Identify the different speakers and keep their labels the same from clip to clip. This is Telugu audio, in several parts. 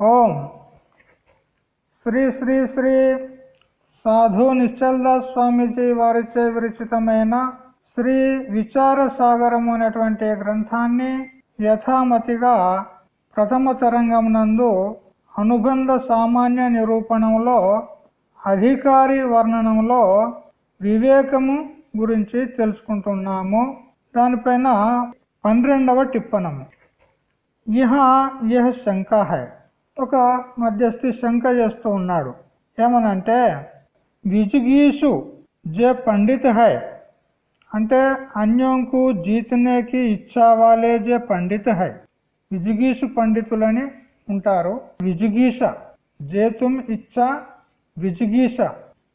Speaker 1: ఓం శ్రీ శ్రీ శ్రీ సాధు నిశ్చల్దాస్ స్వామీజీ వారిచే విరచితమైన శ్రీ విచార సాగరము అనేటువంటి గ్రంథాన్ని యథామతిగా ప్రథమ తరంగం నందు అనుబంధ సామాన్య నిరూపణంలో అధికారి వర్ణనంలో వివేకము గురించి తెలుసుకుంటున్నాము. దానిపైన పన్నెండవ టిప్పణము ఇహ ఇహ శంక హై. ఒక మధ్యస్థి శంక చేస్తూ ఉన్నాడు. ఏమనంటే విజిగీషు జే పండిత్ హై. అంటే అన్యోంకు జీతనేకి ఇచ్చావాలే జే పండిత్ హై. విజిగీషు పండితులని ఉంటారు విజిగీష. జేతుం ఇచ్చా విజిగీష.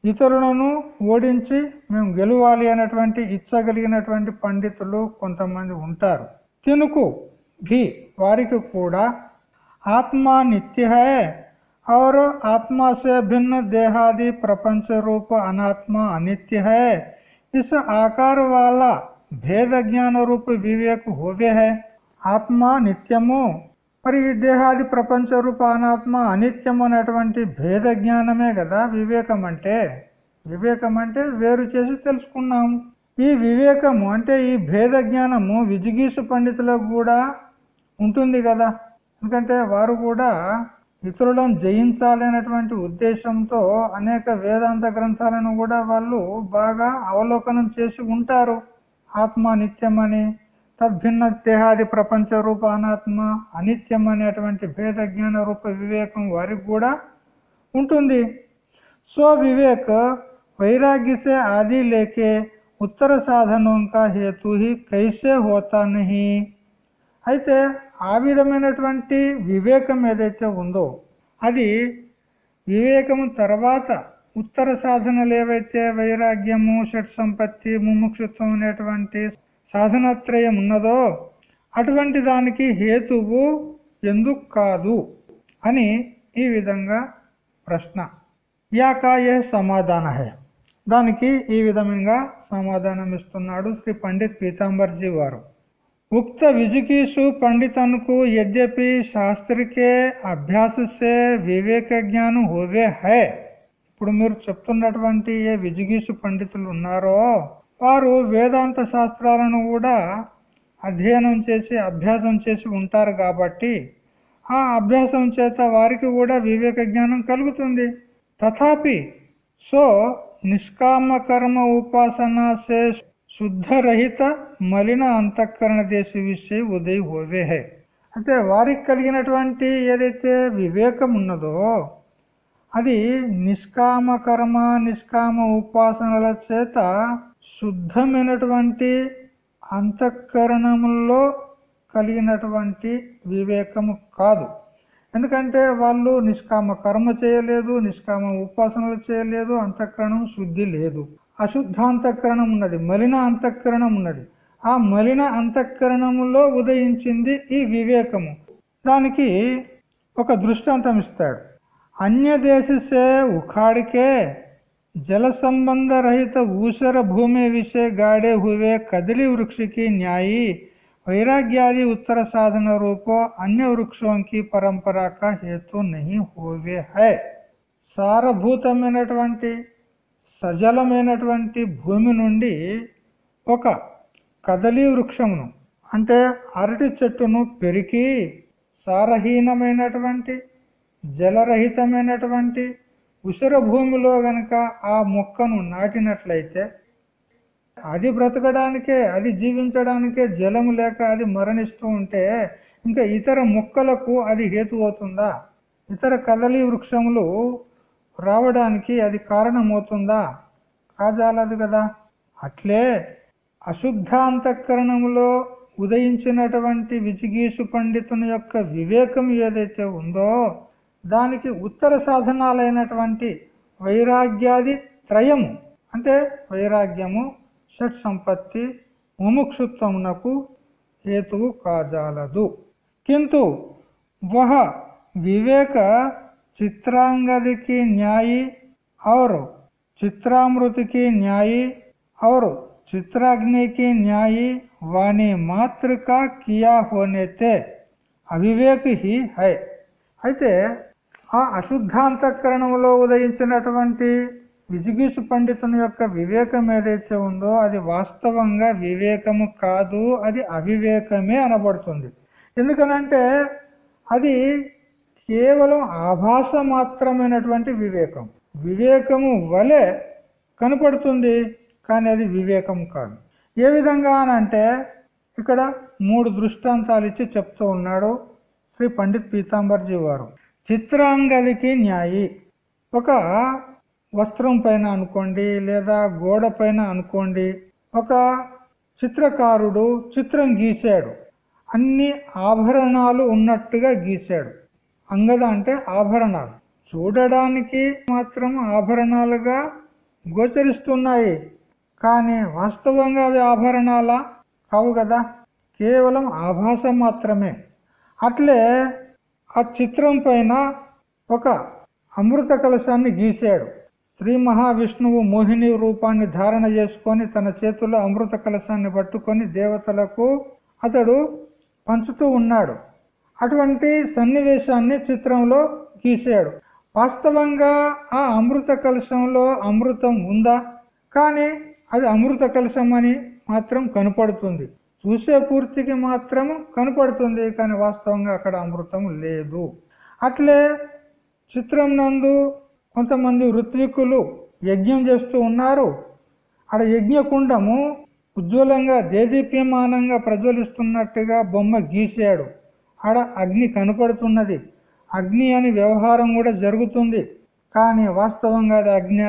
Speaker 1: ఇతరులను ఓడించి మేము గెలవాలి అనేటువంటి ఇచ్చగలిగినటువంటి పండితులు కొంతమంది ఉంటారు. తినుకు భీ వారికి కూడా ఆత్మ నిత్య है और आत्मा से भिन्न देहादि प्रपंच रूप अनात्मा अनित्य है इस आकार वाला भेद ज्ञान रूप विवेक होवे है ఆత్మ నిత్యము మరి ఈ దేహాది ప్రపంచ రూప అనాత్మ అనిత్యం అనేటువంటి భేద జ్ఞానమే కదా వివేకం అంటే వివేకం అంటే వేరు చేసి తెలుసుకున్నాము ఈ వివేకము అంటే ఈ భేద జ్ఞానము విజిగీసు పండితులకు కూడా ఉంటుంది కదా ఎందుకంటే వారు కూడా ఇతరులను జయించాలనేటువంటి ఉద్దేశంతో అనేక వేదాంత గ్రంథాలను కూడా వాళ్ళు బాగా అవలోకనం చేసి ఉంటారు. ఆత్మ నిత్యమని తద్భిన్న దేహాది ప్రపంచ రూప అనాత్మ అనిత్యం అనేటువంటి భేద జ్ఞాన రూప వివేకం వారికి కూడా ఉంటుంది. సో వివేక్ వైరాగ్యసే ఆది లేకే ఉత్తర సాధనం కా హేతు కైసే హోతా నహి. అయితే ఆ విధమైనటువంటి వివేకం ఏదైతే ఉందో అది వివేకము తర్వాత ఉత్తర సాధనలు ఏవైతే వైరాగ్యము షట్ సంపత్తి ముముక్షుత్వం అనేటువంటి సాధనత్రయం ఉన్నదో అటువంటి దానికి హేతువు ఎందుకు కాదు అని ఈ విధంగా ప్రశ్న. యాకా ఏ సమాధాన హే దానికి ఈ విధంగా సమాధానం ఇస్తున్నాడు శ్రీ పండిత్ పీతాంబర్జీ వారు. ఉక్త విజిగీషు పండితనుకు యద్యపి శాస్త్రికే అభ్యాస సే వివేక జ్ఞానం హోవే హై. ఇప్పుడు మీరు చెప్తున్నటువంటి ఏ విజుగీసు పండితులు ఉన్నారో వారు వేదాంత శాస్త్రాలను కూడా అధ్యయనం చేసి అభ్యాసం చేసి ఉంటారు కాబట్టి ఆ అభ్యాసం చేత వారికి కూడా వివేక జ్ఞానం కలుగుతుంది. తథాపి సో నిష్కామ కర్మ ఉపాసన సే శుద్ధరహిత మలిన అంతఃకరణ దేశ విషయ ఉదయ్ హోవే అంటే వారికి కలిగినటువంటి ఏదైతే వివేకం ఉన్నదో అది నిష్కామ కర్మ నిష్కామ ఉపాసనల చేత శుద్ధమైనటువంటి అంతఃకరణముల్లో కలిగినటువంటి వివేకము కాదు ఎందుకంటే వాళ్ళు నిష్కామ కర్మ చేయలేదు నిష్కామ ఉపాసనలు చేయలేదు అంతఃకరణం శుద్ధి లేదు అశుద్ధాంతఃకరణం ఉన్నది మలిన అంతఃకరణం ఉన్నది. ఆ మలిన అంతఃకరణములో ఉదయించింది ఈ వివేకము. దానికి ఒక దృష్టాంతం ఇస్తాడు. అన్యదేశిసే ఉఖాడికే జల సంబంధ రహిత ఊసర భూమి విషయ గాడే హువే కదిలి వృక్షికి న్యాయి. వైరాగ్యాది ఉత్తర సాధన రూపో అన్య వృక్షంకి పరంపరాక హేతు నహి హోవే హై. సారభూతమైనటువంటి సజలమైనటువంటి భూమి నుండి ఒక కదలీ వృక్షమును అంటే అరటి చెట్టును పెరికి సారహీనమైనటువంటి జలరహితమైనటువంటి ఉసిర భూమిలో గనక ఆ మొక్కను నాటినట్లయితే అది బ్రతకడానికే అది జీవించడానికే జలము లేక అది మరణిస్తూ ఉంటే ఇంకా ఇతర మొక్కలకు అది హేతు అవుతుందా? ఇతర కదలి వృక్షములు రావడానికి అది కారణమవుతుందా? కాజాలదు కదా. అట్లే అశుద్ధాంతఃకరణంలో ఉదయించినటువంటి విజిగీసు పండితుని యొక్క వివేకం ఏదైతే ఉందో దానికి ఉత్తర సాధనాలైనటువంటి వైరాగ్యాది త్రయము అంటే వైరాగ్యము షట్ సంపత్తి ముముక్షుత్వమునకు హేతువు కాజాలదు. కింటు వహ వివేక చిత్రాంగదికి న్యాయి और चित्रामृत की न्यायी और चित्राग्नि की न्यायी वाणी मात्र का किया होने ते అవివేక్ హి హై అయితే ఆ అశుద్ధాంతఃకరణంలో ఉదయించినటువంటి విజిగీసు పండితుని యొక్క వివేకం ఏదైతే ఉందో అది వాస్తవంగా వివేకము కాదు అది అవివేకమే అనబడుతుంది ఎందుకనంటే అది కేవలం ఆభాస మాత్రమైనటువంటి వివేకం. వివేకము వలె కనపడుతుంది కానీ అది వివేకం కాదు. ఏ విధంగా అనంటే ఇక్కడ మూడు దృష్టాంతాలు ఇచ్చి చెప్తూ ఉన్నాడు శ్రీ పండిత్ పీతాంబర్జీ వారు. చిత్రాంగదికి న్యాయి. ఒక వస్త్రం పైన అనుకోండి లేదా గోడ పైన అనుకోండి ఒక చిత్రకారుడు చిత్రం గీశాడు. అన్ని ఆభరణాలు ఉన్నట్టుగా గీశాడు. అంగద అంటే ఆభరణాలు. చూడడానికి మాత్రం ఆభరణాలుగా గోచరిస్తున్నాయి. కానీ వాస్తవంగా అవి ఆభరణాల? కావు కదా. కేవలం ఆభాస మాత్రమే. అట్లే ఆ చిత్రం పైన ఒక అమృత కలశాన్ని గీశాడు. శ్రీ మహావిష్ణువు మోహిని రూపాన్ని ధారణ చేసుకొని తన చేతుల్లో అమృత కలశాన్ని పట్టుకొని దేవతలకు అతడు పంచుతూ ఉన్నాడు. అటువంటి సన్నివేశాన్ని చిత్రంలో గీసాడు వాస్తవంగా ఆ అమృత కలశంలో అమృతం ఉందా? కానీ అది అమృత కలశం అని మాత్రం కనపడుతుంది. చూసే పూర్తికి మాత్రం కనపడుతుంది కానీ వాస్తవంగా అక్కడ అమృతం లేదు. అట్లే చిత్రం నందు కొంతమంది ఋత్వికులు యజ్ఞం చేస్తూ ఉన్నారు. అక్కడ యజ్ఞకుండము ఉజ్వలంగా దేదీప్యమానంగా ప్రజ్వలిస్తున్నట్టుగా బొమ్మ గీసాడు ఆడ అగ్ని కనపడుతున్నది. అగ్ని అని వ్యవహారం కూడా జరుగుతుంది. కానీ వాస్తవంగా అది అగ్ని.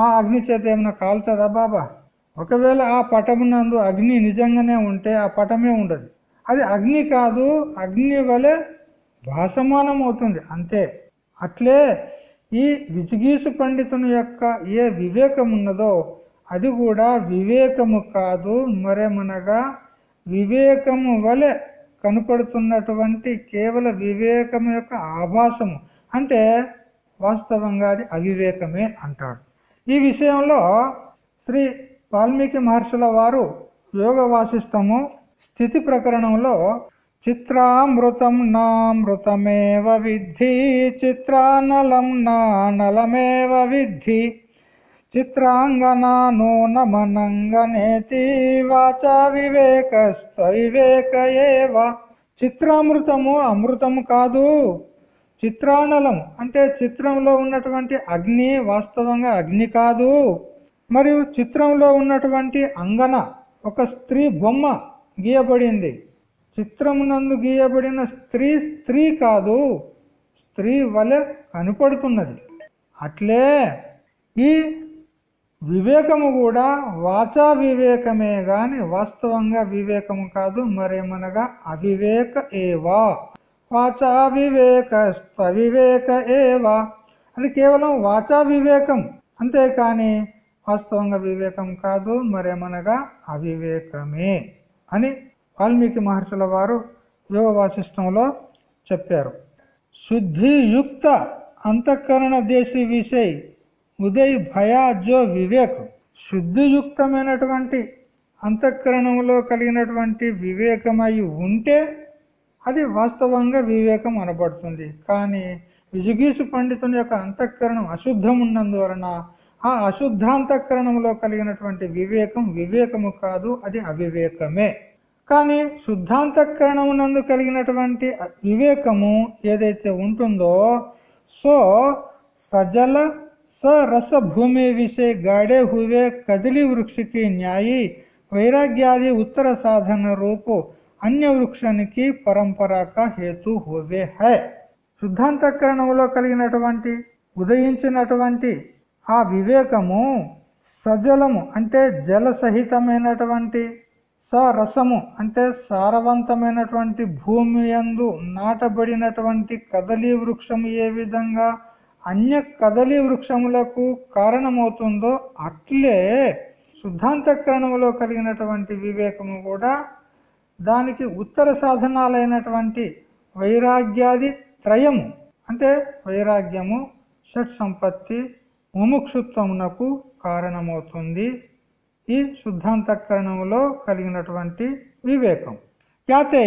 Speaker 1: ఆ అగ్ని చేత ఏమైనా కాలుతుందా బాబా? ఒకవేళ ఆ పటమునందు అగ్ని నిజంగానే ఉంటే ఆ పటమే ఉండదు. అది అగ్ని కాదు అగ్ని వలె భాసమానం అవుతుంది. అంతే. అట్లే ఈ విజిగీసు పండితుని యొక్క ఏ వివేకం ఉన్నదో అది కూడా వివేకము కాదు మరేమనగా వివేకము వలె కనపడుతున్నటువంటి కేవల వివేకం యొక్క ఆభాసము. అంటే వాస్తవంగా అది అవివేకమే అంటాడు. ఈ విషయంలో శ్రీ వాల్మీకి మహర్షుల వారు యోగ వాసిస్తము స్థితి ప్రకరణంలో చిత్రామృతం నామృతమేవ విద్ధి చిత్రానలం నానలమేవ విద్ధి. చిత్రాంగనా నూనమనంగనేతి వాచా వివేక ఏవ చిత్రామృతము అమృతము కాదు. చిత్రానలం అంటే చిత్రంలో ఉన్నటువంటి అగ్ని వాస్తవంగా అగ్ని కాదు. మరియు చిత్రంలో ఉన్నటువంటి అంగన ఒక స్త్రీ బొమ్మ గీయబడింది. చిత్రమునందు గీయబడిన స్త్రీ స్త్రీ కాదు. స్త్రీ వలె కనపడుతున్నది. అట్లే ఈ వివేకము కూడా వాచా వివేకమే గాని వాస్తవంగా వివేకము కాదు మరేమనగా అవివేక ఏవా? వాచా వివేక స్వవివేక ఏవా? అది కేవలం వాచా వివేకం. అంతేకాని వాస్తవంగా వివేకం కాదు మరేమనగా అవివేకమే అని వాల్మీకి మహర్షుల వారు యోగ వాసిష్టంలో చెప్పారు. శుద్ధియుక్త అంతఃకరణ దేశీ విషయ్ ఉదయ్ భయా జో వివేక్ శుద్ధియుక్తమైనటువంటి అంతఃకరణంలో కలిగినటువంటి వివేకమై ఉంటే అది వాస్తవంగా వివేకం అనబడుతుంది. కానీ విజుగీసు పండితుని యొక్క అంతఃకరణం అశుద్ధం ఉన్నందువలన ఆ అశుద్ధాంతఃకరణంలో కలిగినటువంటి వివేకం వివేకము కాదు అది అవివేకమే. కానీ శుద్ధాంతఃకరణమునందు కలిగినటువంటి వివేకము ఏదైతే ఉంటుందో సో సజల सरस भूमि विषय गाड़े हुए कदली वृक्ष की न्यायी వైరాగ్యాది ఉత్తర సాధన రూపు అన్య వృక్షానికి పరంపరాక హేతు హోవే హై శుద్ధాంతకరణంలో కలిగినటువంటి ఉదయించినటువంటి ఆ వివేకము సజలము అంటే జల సహితమైనటువంటి సరసము అంటే సారవంతమైనటువంటి భూమి యందు నాటబడినటువంటి కదలీ వృక్షము ఏ విధంగా అన్య కదలి వృక్షములకు కారణమవుతుందో అట్లే శుద్ధాంతకరణంలో కలిగినటువంటి వివేకము కూడా దానికి ఉత్తర సాధనాలైనటువంటి వైరాగ్యాది త్రయము అంటే వైరాగ్యము షట్ సంపత్తి ముముక్షుత్వమునకు కారణమవుతుంది ఈ శుద్ధాంతకరణంలో కలిగినటువంటి వివేకం. క్యాతే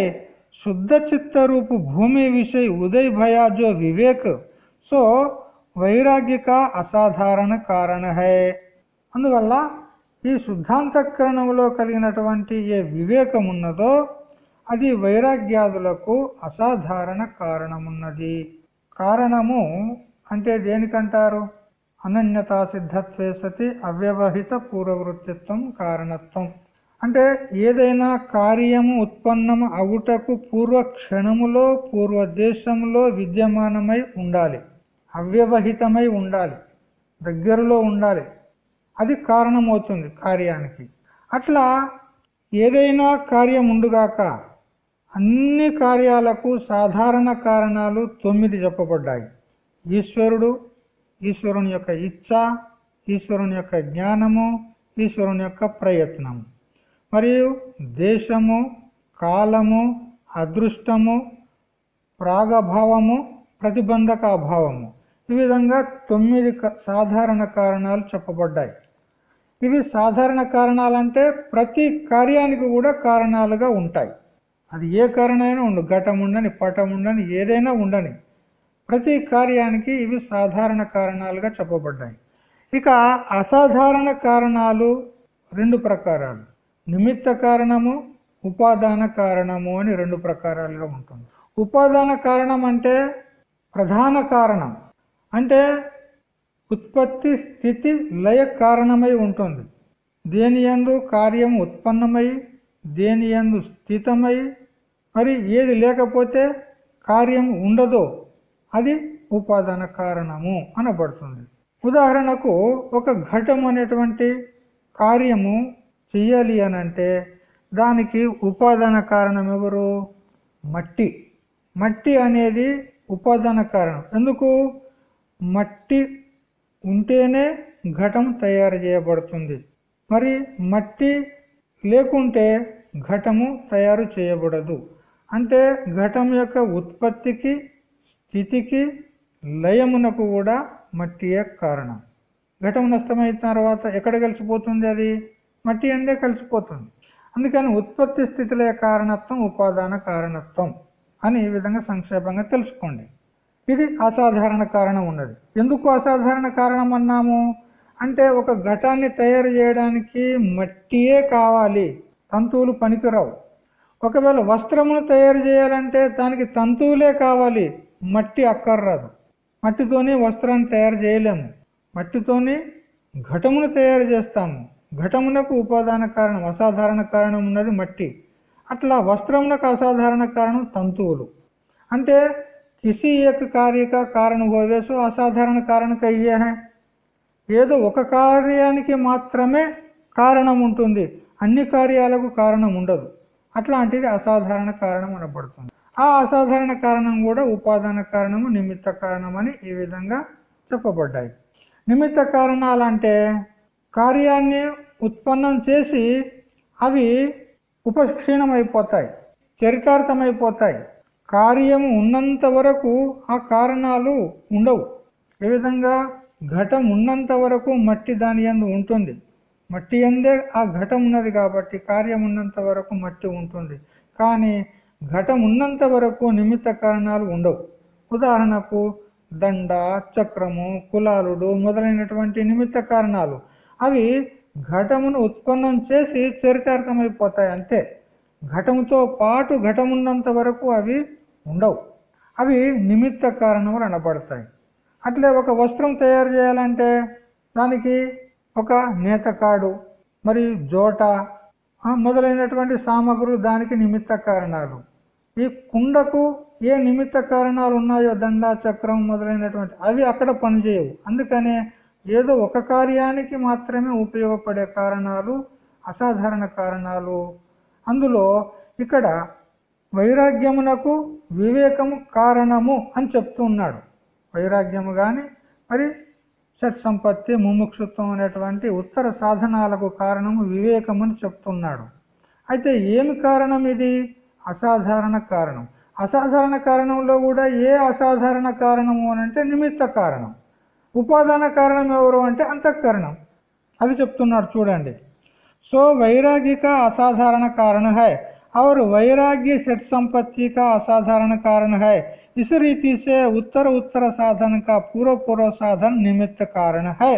Speaker 1: శుద్ధ చిత్తరూపు భూమి విషయ ఉదయ్ భయాజో వివేక్ సో వైరాగ్యక అసాధారణ కారణ హే అందువల్ల ఈ శుద్ధాంతఃకరణంలో కలిగినటువంటి ఏ వివేకం ఉన్నదో అది వైరాగ్యాదులకు అసాధారణ కారణమున్నది. కారణము అంటే దేనికంటారు? అనన్యతా సిద్ధత్వే సతి అవ్యవహిత పూర్వవృత్తిత్వం కారణత్వం. అంటే ఏదైనా కార్యము ఉత్పన్నము అవుటకు పూర్వ క్షణములో పూర్వ దేశంలో విద్యమానమై ఉండాలి. అవ్యవహితమై ఉండాలి. దగ్గరలో ఉండాలి. అది కారణమవుతుంది కార్యానికి. అట్లా ఏదైనా కార్యం ఉండుగాక అన్ని కార్యాలకు సాధారణ కారణాలు తొమ్మిది చెప్పబడ్డాయి. ఈశ్వరుడు ఈశ్వరుని యొక్క ఇచ్ఛ ఈశ్వరుని యొక్క జ్ఞానము ఈశ్వరుని యొక్క ప్రయత్నము. మరియు దేశము కాలము అదృష్టము ప్రాగభావము ప్రతిబంధక అభావము. ఈ విధంగా తొమ్మిది సాధారణ కారణాలు చెప్పబడ్డాయి. ఇవి సాధారణ కారణాలంటే ప్రతి కార్యానికి కూడా కారణాలుగా ఉంటాయి. అది ఏ కారణమైనా ఉండు ఘటం ఉండని పటం ఉండని ఏదైనా ఉండని. ప్రతి కార్యానికి ఇవి సాధారణ కారణాలుగా చెప్పబడ్డాయి. ఇక అసాధారణ కారణాలు రెండు ప్రకారాలు. నిమిత్త కారణము ఉపాదాన కారణము అని రెండు ప్రకారాలుగా ఉంటుంది. ఉపాదాన కారణం అంటే ప్రధాన కారణం. అంటే ఉత్పత్తి స్థితి లయ కారణమై ఉంటుంది. దేని ఎందు కార్యం ఉత్పన్నమై దేని ఎందు స్థితమై మరి ఏది లేకపోతే కార్యం ఉండదో అది ఉపాదాన కారణము అనబడుతుంది. ఉదాహరణకు ఒక ఘటం అనేటువంటి కార్యము చెయ్యాలి అనంటే దానికి ఉపాదాన కారణం ఎవరు? మట్టి. మట్టి అనేది ఉపాదాన కారణం. ఎందుకు? మట్టి ఉంటేనే ఘటం తయారు చేయబడుతుంది. మరి మట్టి లేకుంటే ఘటము తయారు చేయబడదు. అంటే ఘటం యొక్క ఉత్పత్తికి స్థితికి లయమునకు కూడా మట్టియే కారణం? ఘటం నష్టమైన తర్వాత ఎక్కడ కలిసిపోతుంది అది? మట్టి అందే కలిసిపోతుంది. అందుకని ఉత్పత్తి స్థితిలో కారణత్వం ఉపాదాన కారణత్వం అని ఈ విధంగా సంక్షేపంగా తెలుసుకోండి. ఇది అసాధారణ కారణం ఉన్నది. ఎందుకు అసాధారణ కారణం అన్నాము? అంటే ఒక ఘటాన్ని తయారు చేయడానికి మట్టియే కావాలి తంతువులు పనికిరావు. ఒకవేళ వస్త్రమును తయారు చేయాలంటే దానికి తంతువులే కావాలి మట్టి అక్కర్రాదు. మట్టితోనే వస్త్రాన్ని తయారు చేయలేము. మట్టితోనే ఘటమును తయారు చేస్తాము. ఘటమునకు ఉపాదాన కారణం అసాధారణ కారణం ఉన్నది మట్టి. అట్లా వస్త్రమునకు అసాధారణ కారణం తంతువులు. అంటే किसी एक कार्य का कारण होवे సో అసాధారణ కారణ కయ్యే హై ఏదో ఒక కార్యానికి మాత్రమే కారణం ఉంటుంది అన్ని కార్యాలకు కారణం ఉండదు అట్లాంటిది అసాధారణ కారణం అనబడుతుంది ఆ అసాధారణ కారణం కూడా ఉపాదాన కారణము నిమిత్త కారణం అని ఈ విధంగా చెప్పబడ్డాయి నిమిత్త కారణాలంటే కార్యాన్ని ఉత్పన్నం చేసి అవి ఉపక్షీణమైపోతాయి చరితార్థమైపోతాయి కార్యము ఉన్నంత వరకు ఆ కారణాలు ఉండవు. ఏ విధంగా? ఘటం ఉన్నంత వరకు మట్టి దాని ఎందు ఉంటుంది. మట్టి ఎందే ఆ ఘటం ఉన్నది కాబట్టి కార్యం ఉన్నంత వరకు మట్టి ఉంటుంది. కానీ ఘటం ఉన్నంత వరకు నిమిత్త కారణాలు ఉండవు. ఉదాహరణకు దండ చక్రము కులాలుడు మొదలైనటువంటి నిమిత్త కారణాలు అవి ఘటమును ఉత్పన్నం చేసి చరితార్థమైపోతాయి అంతే. ఘటముతో పాటు ఘటమున్నంత వరకు అవి ఉండవు. అవి నిమిత్త కారణములు అనబడతాయి. అట్లే ఒక వస్త్రం తయారు చేయాలంటే దానికి ఒక నేతకాడు మరియు జోట మొదలైనటువంటి సామగ్రులు దానికి నిమిత్త కారణాలు. ఈ కుండకు ఏ నిమిత్త కారణాలు ఉన్నాయో దండ చక్రం మొదలైనటువంటి అవి అక్కడ పనిచేయవు. అందుకనే ఏదో ఒక కార్యానికి మాత్రమే ఉపయోగపడే కారణాలు అసాధారణ కారణాలు. అందులో ఇక్కడ వైరాగ్యమునకు వివేకము కారణము అని చెప్తున్నాడు వైరాగ్యము కానీ మరి షట్ సంపత్తి ముముక్షుత్వం అనేటువంటి ఉత్తర సాధనాలకు కారణము వివేకమని చెప్తున్నాడు అయితే ఏమి కారణం ఇది? అసాధారణ కారణం. అసాధారణ కారణంలో కూడా ఏ అసాధారణ కారణము అని అంటే నిమిత్త కారణం. ఉపాదాన కారణం ఎవరు అంటే అంతఃకరణం. అది చెప్తున్నాడు చూడండి. సో వైరాగిక అసాధారణ కారణ హై. और वैराग्य षट संपत्ति का असाधारण कारण है इस रीति से उत्तर उत्तर साधन का पूर्व पूर्व साधन निमित्त कारण है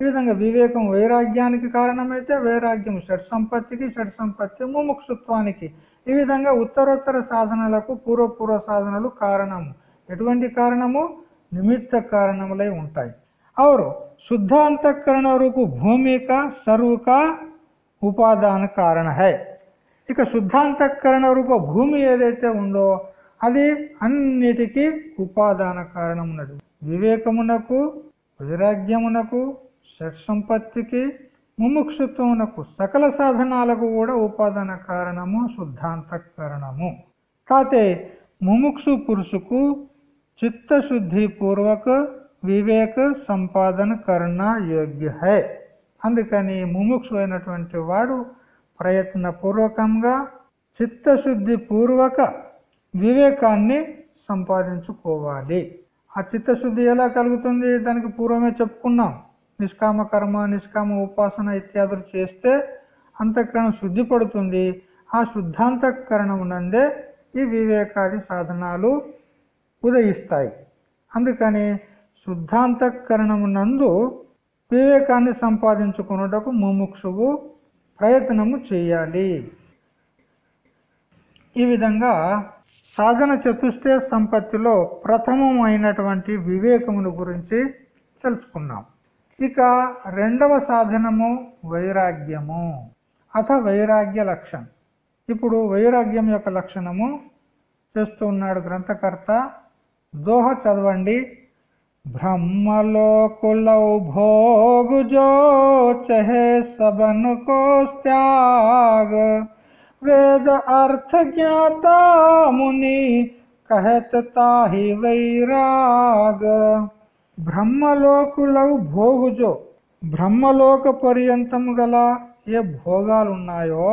Speaker 1: ఈ విధంగా వివేకం వైరాగ్యానికి కారణమైతే వైరాగ్యం షట్ సంపత్తికి షట్ సంపత్తి ముముక్షుత్వానికి ఈ విధంగా ఉత్తరోత్తర సాధనలకు పూర్వపూర్వ సాధనలు కారణము ఎటువంటి కారణము నిమిత్త కారణములై ఉంటాయి और शुद्ध अंतकरण रूप भूमि का सर्व का ఉపాదాన కారణ హై ఇక శుద్ధాంతఃకరణ రూప భూమి ఏదైతే ఉందో అది అన్నిటికీ ఉపాదాన కారణమున్నది. వివేకమునకు వైరాగ్యమునకు షట్ సంపత్తికి ముముక్షుత్వమునకు సకల సాధనాలకు కూడా ఉపాదాన కారణము శుద్ధాంతఃకరణము. కాతే ముముక్షు పురుషుకు చిత్తశుద్ధి పూర్వక వివేక సంపాదన కరణ యోగ్య హై. అందుకని ముముక్షు అయినటువంటి వాడు ప్రయత్నపూర్వకంగా చిత్తశుద్ధి పూర్వక వివేకాన్ని సంపాదించుకోవాలి. ఆ చిత్తశుద్ధి ఎలా కలుగుతుంది? దానికి పూర్వమే చెప్పుకున్నాం. నిష్కామ కర్మ నిష్కామ ఉపాసన ఇత్యాదులు చేస్తే అంతఃకరణం శుద్ధి పడుతుంది ఆ శుద్ధాంతఃకరణం నందే ఈ వివేకాది సాధనాలు ఉదయిస్తాయి. అందుకని శుద్ధాంతఃకరణమునందు వివేకాన్ని సంపాదించుకున్నటకు ముముక్షువు ప్రయత్నము చేయాలి. ఈ విధంగా సాధన చతుష్టే సంపత్తిలో ప్రథమమైనటువంటి వివేకమును గురించి తెలుసుకున్నాం. ఇక రెండవ సాధనము వైరాగ్యము అథ వైరాగ్య లక్షణం. ఇప్పుడు వైరాగ్యం యొక్క లక్షణము చేస్తూ ఉన్నాడు గ్రంథకర్త. దోహ చదవండి. బ్రహ్మలోకులౌ భోగుజో చహే సబన్ కో వేద అర్థ జ్ఞాత ముని కహత తాహి వైరాగ బ్రహ్మలోకులవు భోగుజో బ్రహ్మలోక పర్యంతం గల ఏ భోగాలున్నాయో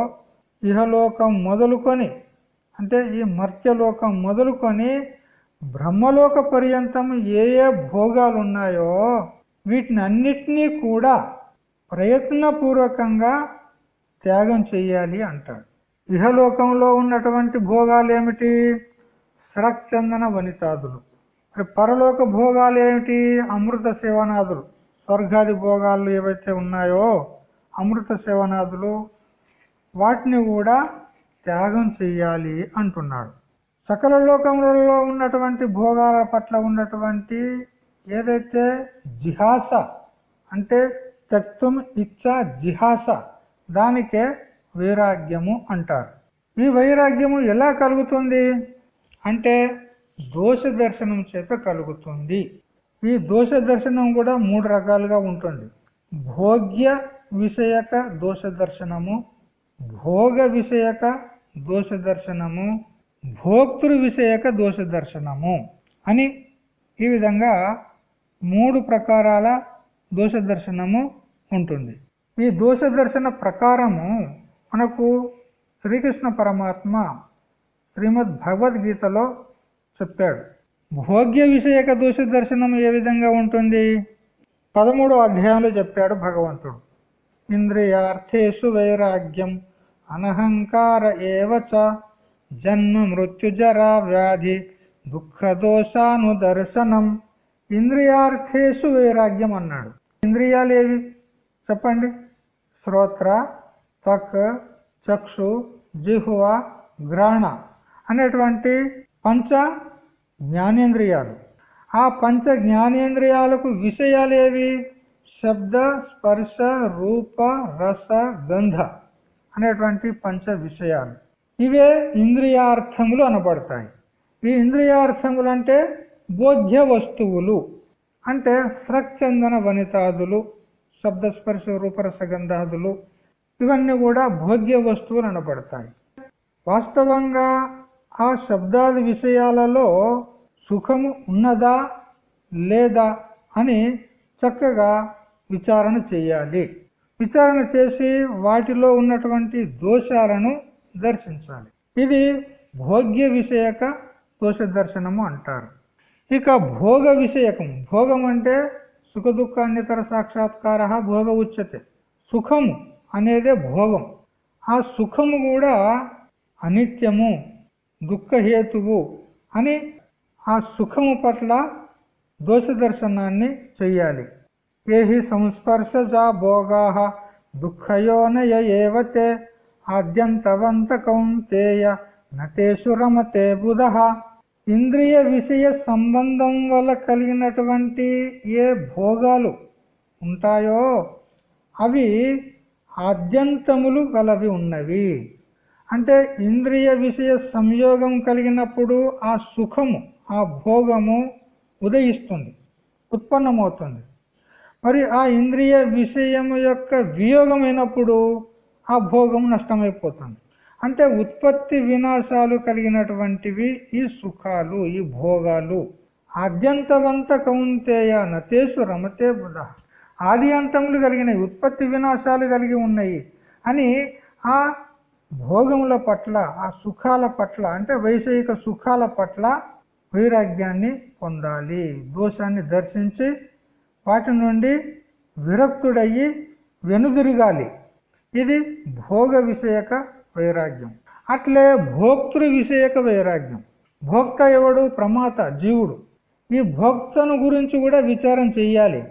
Speaker 1: ఇహలోకం మొదలుకొని అంటే ఈ మర్త్యలోకం మొదలుకొని బ్రహ్మలోక పర్యంతం ఏ ఏ భోగాలు ఉన్నాయో వీటిని అన్నిటినీ కూడా ప్రయత్నపూర్వకంగా త్యాగం చెయ్యాలి అంటాడు. ఇహలోకంలో ఉన్నటువంటి భోగాలు ఏమిటి స్రక్చందన వనితాదులు. మరి పరలోక భోగాలు ఏమిటి అమృత సేవనాదులు. స్వర్గాది భోగాలు ఏవైతే ఉన్నాయో అమృత సేవనాదులు వాటిని కూడా త్యాగం చెయ్యాలి అంటున్నాడు. సకల లోకములలో ఉన్నటువంటి భోగాల పట్ల ఉన్నటువంటి ఏదైతే జిహాస అంటే తత్వం ఇచ్చ జిహాస దానికే వైరాగ్యము అంటారు. ఈ వైరాగ్యము ఎలా కలుగుతుంది? అంటే దోష దర్శనం చేత కలుగుతుంది. ఈ దోష దర్శనం కూడా మూడు రకాలుగా ఉంటుంది. భోగ్య విషయక దోష దర్శనము భోగ విషయక దోష దర్శనము భోక్తృ విషయక దోష దర్శనము అని ఈ విధంగా మూడు ప్రకారాల దోష దర్శనము ఉంటుంది. ఈ దోష దర్శన ప్రకారము మనకు శ్రీకృష్ణ పరమాత్మ శ్రీమద్ భగవద్గీతలో చెప్పాడు. భోగ్య విషయక దోష దర్శనం ఏ విధంగా ఉంటుంది? పదమూడో అధ్యాయంలో చెప్పాడు భగవంతుడు. ఇంద్రియార్థేషు వైరాగ్యం అనహంకార ఏవచ జన్మ మృత్యుజరా వ్యాధి దుఃఖ దోషాను దర్శనం ఇంద్రియార్థేషు వైరాగ్యం అన్నాడు. ఇంద్రియాలు ఏవి చెప్పండి. శ్రోత్ర తక్ చక్షు జిహువ గ్రహణ అనేటువంటి పంచ జ్ఞానేంద్రియాలు. ఆ పంచ జ్ఞానేంద్రియాలకు విషయాలు ఏవి శబ్ద స్పర్శ రూప రస గంధ అనేటువంటి పంచ విషయాలు. ఇవే ఇంద్రియార్థములు అనబడతాయి. ఈ ఇంద్రియార్థములు అంటే బోధ్య వస్తువులు. అంటే స్రక్చందన వనితాదులు శబ్దస్పర్శ రూపరసగంధాదులు ఇవన్నీ కూడా భోగ్య వస్తువులు అనబడతాయి. వాస్తవంగా ఆ శబ్దాది విషయాలలో సుఖము ఉన్నదా లేదా అని చక్కగా విచారణ చేయాలి. విచారణ చేసి వాటిలో ఉన్నటువంటి దోషాలను దర్శించాలి. ఇది భోగ్య విషయక దోష దర్శనము అంటారు. ఇక భోగ విషయకం. భోగం అంటే సుఖ దుఃఖాన్నితర సాక్షాత్కార భోగ ఉచ్యతే. సుఖము అనేదే భోగం. ఆ సుఖము కూడా అనిత్యము దుఃఖహేతువు అని ఆ సుఖము పట్ల దోష దర్శనాన్ని చెయ్యాలి. ఏహి సంస్పర్శజా భోగా దుఃఖయోనయ ఏవతే ఆద్యంతవంత కౌంతేయ నతేషు రమతే బుధ. ఇంద్రియ విషయ సంబంధం వల్ల కలిగినటువంటి ఏ భోగాలు ఉంటాయో అవి ఆద్యంతములు గలవి ఉన్నవి. అంటే ఇంద్రియ విషయ సంయోగం కలిగినప్పుడు ఆ సుఖము ఆ భోగము ఉదయిస్తుంది ఉత్పన్నమవుతుంది. మరి ఆ ఇంద్రియ విషయం యొక్క వియోగమైనప్పుడు ఆ భోగం నష్టమైపోతుంది. అంటే ఉత్పత్తి వినాశాలు కలిగినటువంటివి ఈ సుఖాలు ఈ భోగాలు. ఆద్యంతవంత కౌంతేయ నతేసు రమతే బుధ. ఆది అంతములు కలిగినవి ఉత్పత్తి వినాశాలు కలిగి ఉన్నాయి అని ఆ భోగముల పట్ల ఆ సుఖాల పట్ల అంటే వైషయిక సుఖాల పట్ల వైరాగ్యాన్ని పొందాలి. దోషాన్ని దర్శించి వాటి నుండి విరక్తుడయ్యి వెనుదిరగాలి. ఇది భోగ విషయక వైరాగ్యం. అట్లే భోక్తృ విషయక వైరాగ్యం. భోక్త ఎవడు? ప్రమాత జీవుడు. ఈ భోక్తను గురించి కూడా విచారం చెయ్యాలి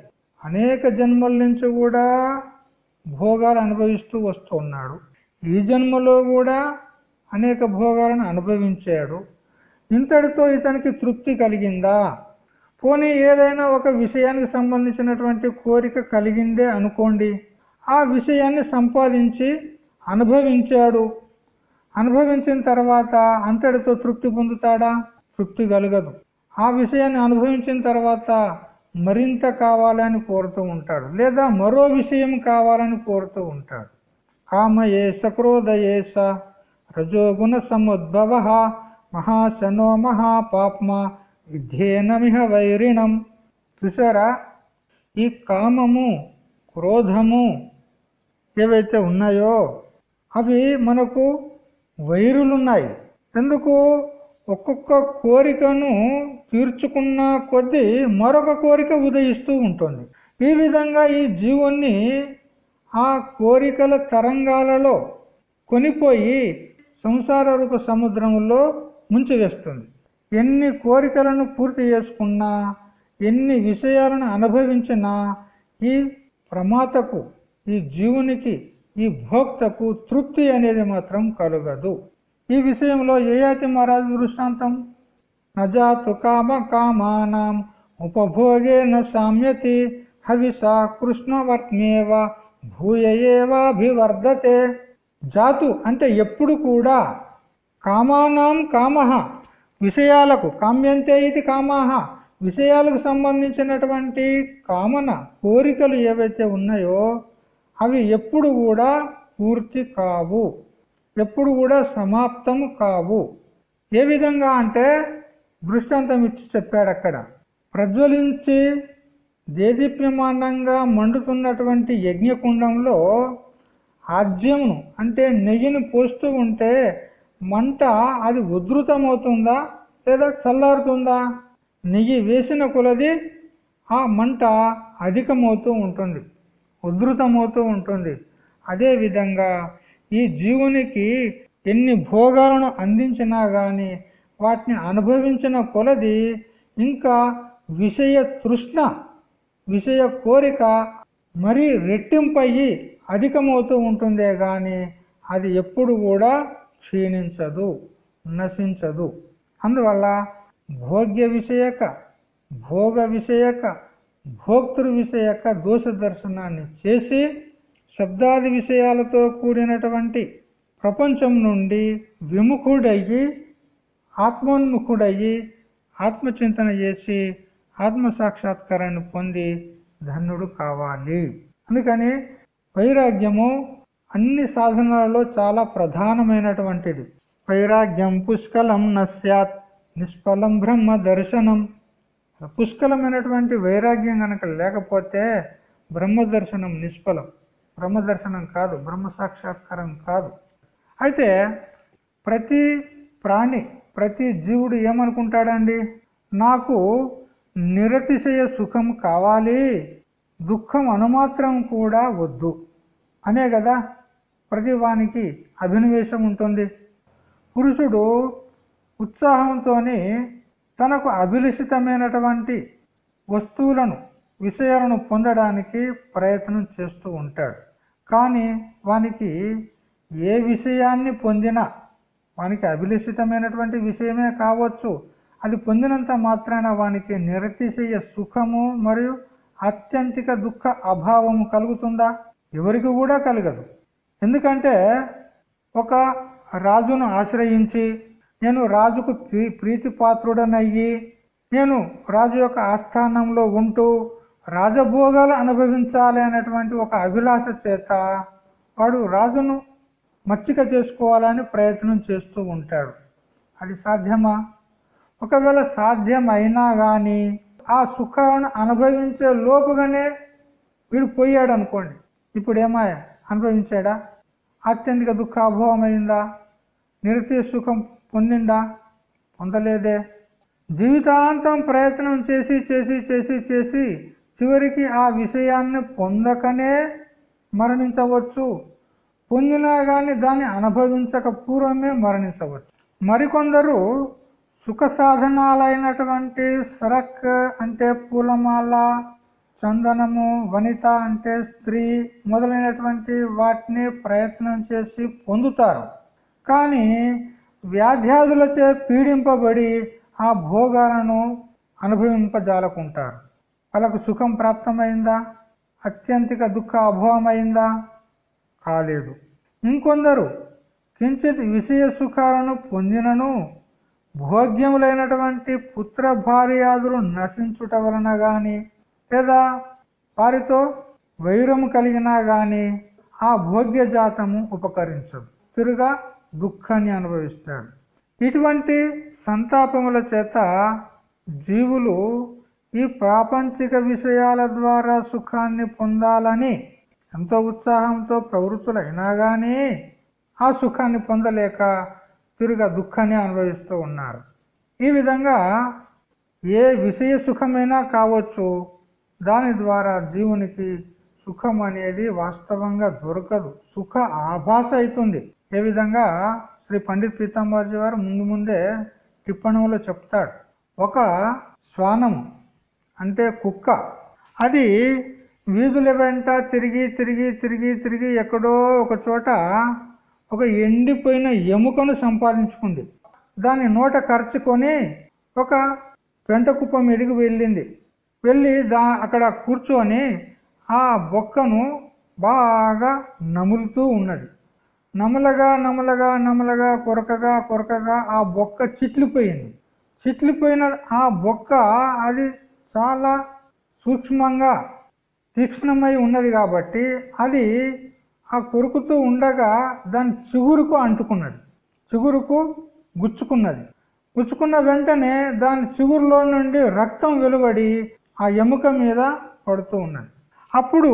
Speaker 1: అనేక జన్మల నుంచి కూడా భోగాలు అనుభవిస్తూ వస్తూ ఉన్నాడు. ఈ జన్మలో కూడా అనేక భోగాలను అనుభవించాడు. ఇంతటితో ఇతనికి తృప్తి కలిగిందా? పోనీ ఏదైనా ఒక విషయానికి సంబంధించినటువంటి కోరిక కలిగిందే అనుకోండి. ఆ విషయాన్ని సంపాదించి అనుభవించాడు. అనుభవించిన తర్వాత అంతటితో తృప్తి పొందుతాడా? తృప్తి కలగదు. ఆ విషయాన్ని అనుభవించిన తర్వాత మరింత కావాలని కోరుతూ ఉంటాడు లేదా మరో విషయం కావాలని కోరుతూ ఉంటాడు. కామ ఏశ క్రోధ ఏష రజోగుణ సముద్భవ మహాశనో మహాపాప్మ విధ్యేనమిహ వైరిణం. చూసారా ఈ కామము క్రోధము ఏవైతే ఉన్నాయో అవి మనకు వైరులున్నాయి. ఎందుకు? ఒక్కొక్క కోరికను తీర్చుకున్న కొద్దీ మరొక కోరిక ఉదయిస్తూ ఉంటుంది. ఈ విధంగా ఈ జీవుణ్ణి ఆ కోరికల తరంగాలలో కొనిపోయి సంసార రూప సముద్రంలో ముంచివేస్తుంది. ఎన్ని కోరికలను పూర్తి చేసుకున్నా ఎన్ని విషయాలను అనుభవించినా ఈ ప్రమాతకు ఈ జీవునికి ఈ భోక్తకు తృప్తి అనేది మాత్రం కలగదు. ఈ విషయంలో ఏయాతి మహారాజు దృష్టాంతం. నజాతు కామ కామానం ఉపభోగే సామ్యతి హవిషా కృష్ణవర్త్మేవ భూయేవాభివర్ధతే జాతు అంటే ఎప్పుడు కూడా కామానాం కామ విషయాలకు కామ్యంతే ఇది కామాహ విషయాలకు సంబంధించినటువంటి కామన కోరికలు ఏవైతే ఉన్నాయో అవి ఎప్పుడు కూడా పూర్తి కావు. ఎప్పుడు కూడా సమాప్తము కావు. ఏ విధంగా అంటే దృష్టాంతం ఇచ్చి చెప్పాడు అక్కడ. ప్రజ్వలించి దేదీప్యమానంగా మండుతున్నటువంటి యజ్ఞకుండంలో ఆజ్యమును అంటే నెయ్యిని పోస్తూ ఉంటే మంట అది ఉధృతమవుతుందా లేదా చల్లారుతుందా? నెయ్యి వేసిన కొలది ఆ మంట అధికమవుతూ ఉంటుంది. ఉధృతమవుతూ ఉంటుంది. అదేవిధంగా ఈ జీవునికి ఎన్ని భోగాలను అందించినా కానీ వాటిని అనుభవించిన కొలది ఇంకా విషయ తృష్ణ విషయ కోరిక మరీ రెట్టింపయ్యి అధికమవుతూ ఉంటుందే కానీ అది ఎప్పుడు కూడా క్షీణించదు నశించదు. అందువల్ల భోగ్య విషయక భోగ విషయక భోక్తృ విషయక దోష దర్శనాన్ని చేసి శబ్దాది విషయాలతో కూడినటువంటి ప్రపంచం నుండి విముఖుడయ్యి ఆత్మోన్ముఖుడయ్యి ఆత్మచింతన చేసి ఆత్మ సాక్షాత్కారాన్ని పొంది ధన్యుడు కావాలి. అందుకని వైరాగ్యము అన్ని సాధనాలలో చాలా ప్రధానమైనటువంటిది. వైరాగ్యం పుష్కలం నశ్యాత్ నిష్ఫలం బ్రహ్మ దర్శనం. పుష్కలమైనటువంటి వైరాగ్యం కనుక లేకపోతే బ్రహ్మదర్శనం నిష్ఫలం. బ్రహ్మ దర్శనం కాదు బ్రహ్మ సాక్షాత్కారం కాదు. అయితే ప్రతి ప్రాణి ప్రతి జీవుడు ఏమనుకుంటాడండి? నాకు నిరతిశయ సుఖం కావాలి దుఃఖం అనుమాత్రం కూడా వద్దు. అనే కదా ప్రతి వానికి అభినవేశం ఉంటుంది. పురుషుడు ఉత్సాహంతో తనకు అభిలషితమైనటువంటి వస్తువులను విషయాలను పొందడానికి ప్రయత్నం చేస్తూ ఉంటాడు. కానీ వానికి ఏ విషయాన్ని పొందినా వానికి అభిలషితమైనటువంటి విషయమే కావచ్చు అది పొందినంత మాత్రాన వానికి నిరతిశయ సుఖము మరియు అత్యంతిక దుఃఖ అభావము కలుగుతుందా? ఎవరికి కూడా కలగదు. ఎందుకంటే ఒక రాజును ఆశ్రయించి నేను రాజుకు ప్రీ ప్రీతిపాత్రుడనయ్యి నేను రాజు యొక్క ఆస్థానంలో ఉంటూ రాజభోగాలు అనుభవించాలి అనేటువంటి ఒక అభిలాష చేత వాడు రాజును మచ్చిక చేసుకోవాలని ప్రయత్నం చేస్తూ ఉంటాడు. అది సాధ్యమా? ఒకవేళ సాధ్యమైనా కానీ ఆ సుఖాన్ని అనుభవించే లోపుగానే వీడు పోయాడు అనుకోండి ఇప్పుడు ఏమాయా అనుభవించాడా? అత్యంతిక దుఃఖాభావం అయిందా నిరతీయ సుఖం పొందిండా పొందలేదే. జీవితాంతం ప్రయత్నం చేసి చేసి చేసి చేసి చివరికి ఆ విషయాన్ని పొందకనే మరణించవచ్చు. పొందినా కానీ దాన్ని అనుభవించక పూర్వమే మరణించవచ్చు. మరికొందరు సుఖ సాధనాలైనటువంటి సరక్ అంటే పూలమాల చందనము వనిత అంటే స్త్రీ మొదలైనటువంటి వాటిని ప్రయత్నం చేసి పొందుతారు. కానీ వ్యాధ్యాధులచే పీడింపబడి ఆ భోగాలను అనుభవింపజాలకుంటారు. వాళ్ళకు సుఖం ప్రాప్తమైందా? అత్యంతిక దుఃఖ అభావమైందా కాలేదు. ఇంకొందరు కించిత్ విషయ సుఖాలను పొందినను భోగ్యములైనటువంటి పుత్ర భార్యాదులు నశించుట వలన కానీ లేదా వారితో వైరము కలిగినా కానీ ఆ భోగ్య జాతము ఉపకరించదు. తిరుగా దుఃఖాన్ని అనుభవిస్తాడు. ఇటువంటి సంతాపముల చేత జీవులు ఈ ప్రాపంచిక విషయాల ద్వారా సుఖాన్ని పొందాలని ఎంతో ఉత్సాహంతో ప్రవృత్తులైనా కానీ ఆ సుఖాన్ని పొందలేక తిరుగా దుఃఖాన్ని అనుభవిస్తూ ఉన్నారు. ఈ విధంగా ఏ విషయ సుఖమైనా కావచ్చు దాని ద్వారా జీవునికి సుఖం అనేది వాస్తవంగా దొరకదు. సుఖ ఆభాస అవుతుంది. ఏ విధంగా శ్రీ పండిత్ పీతాంబర్జీ వారు ముందు ముందే టిప్పణంలో చెప్తాడు. ఒక శ్వానము అంటే కుక్క. అది వీధుల వెంట తిరిగి తిరిగి తిరిగి తిరిగి ఎక్కడో ఒక చోట ఒక ఎండిపోయిన ఎముకను సంపాదించుకుంది. దాన్ని నోట ఖర్చుకొని ఒక పెంట కుప్పం మీదకి వెళ్ళింది. వెళ్ళి దా అక్కడ కూర్చొని ఆ బొక్కను బాగా నములుతూ ఉన్నది. నమలగా నమలగా నమలగా కొరకగా కొరకగా ఆ బొక్క చిట్లిపోయింది. చిట్లిపోయిన ఆ బొక్క అది చాలా సూక్ష్మంగా తీక్ష్ణమై ఉన్నది కాబట్టి అది ఆ కొరుకుతూ ఉండగా దాని చిగురుకు అంటుకున్నది. చిగురుకు గుచ్చుకున్నది. గుచ్చుకున్న వెంటనే దాని చిగురులో నుండి రక్తం వెలువడి ఆ ఎముక మీద పడుతూ ఉన్నది. అప్పుడు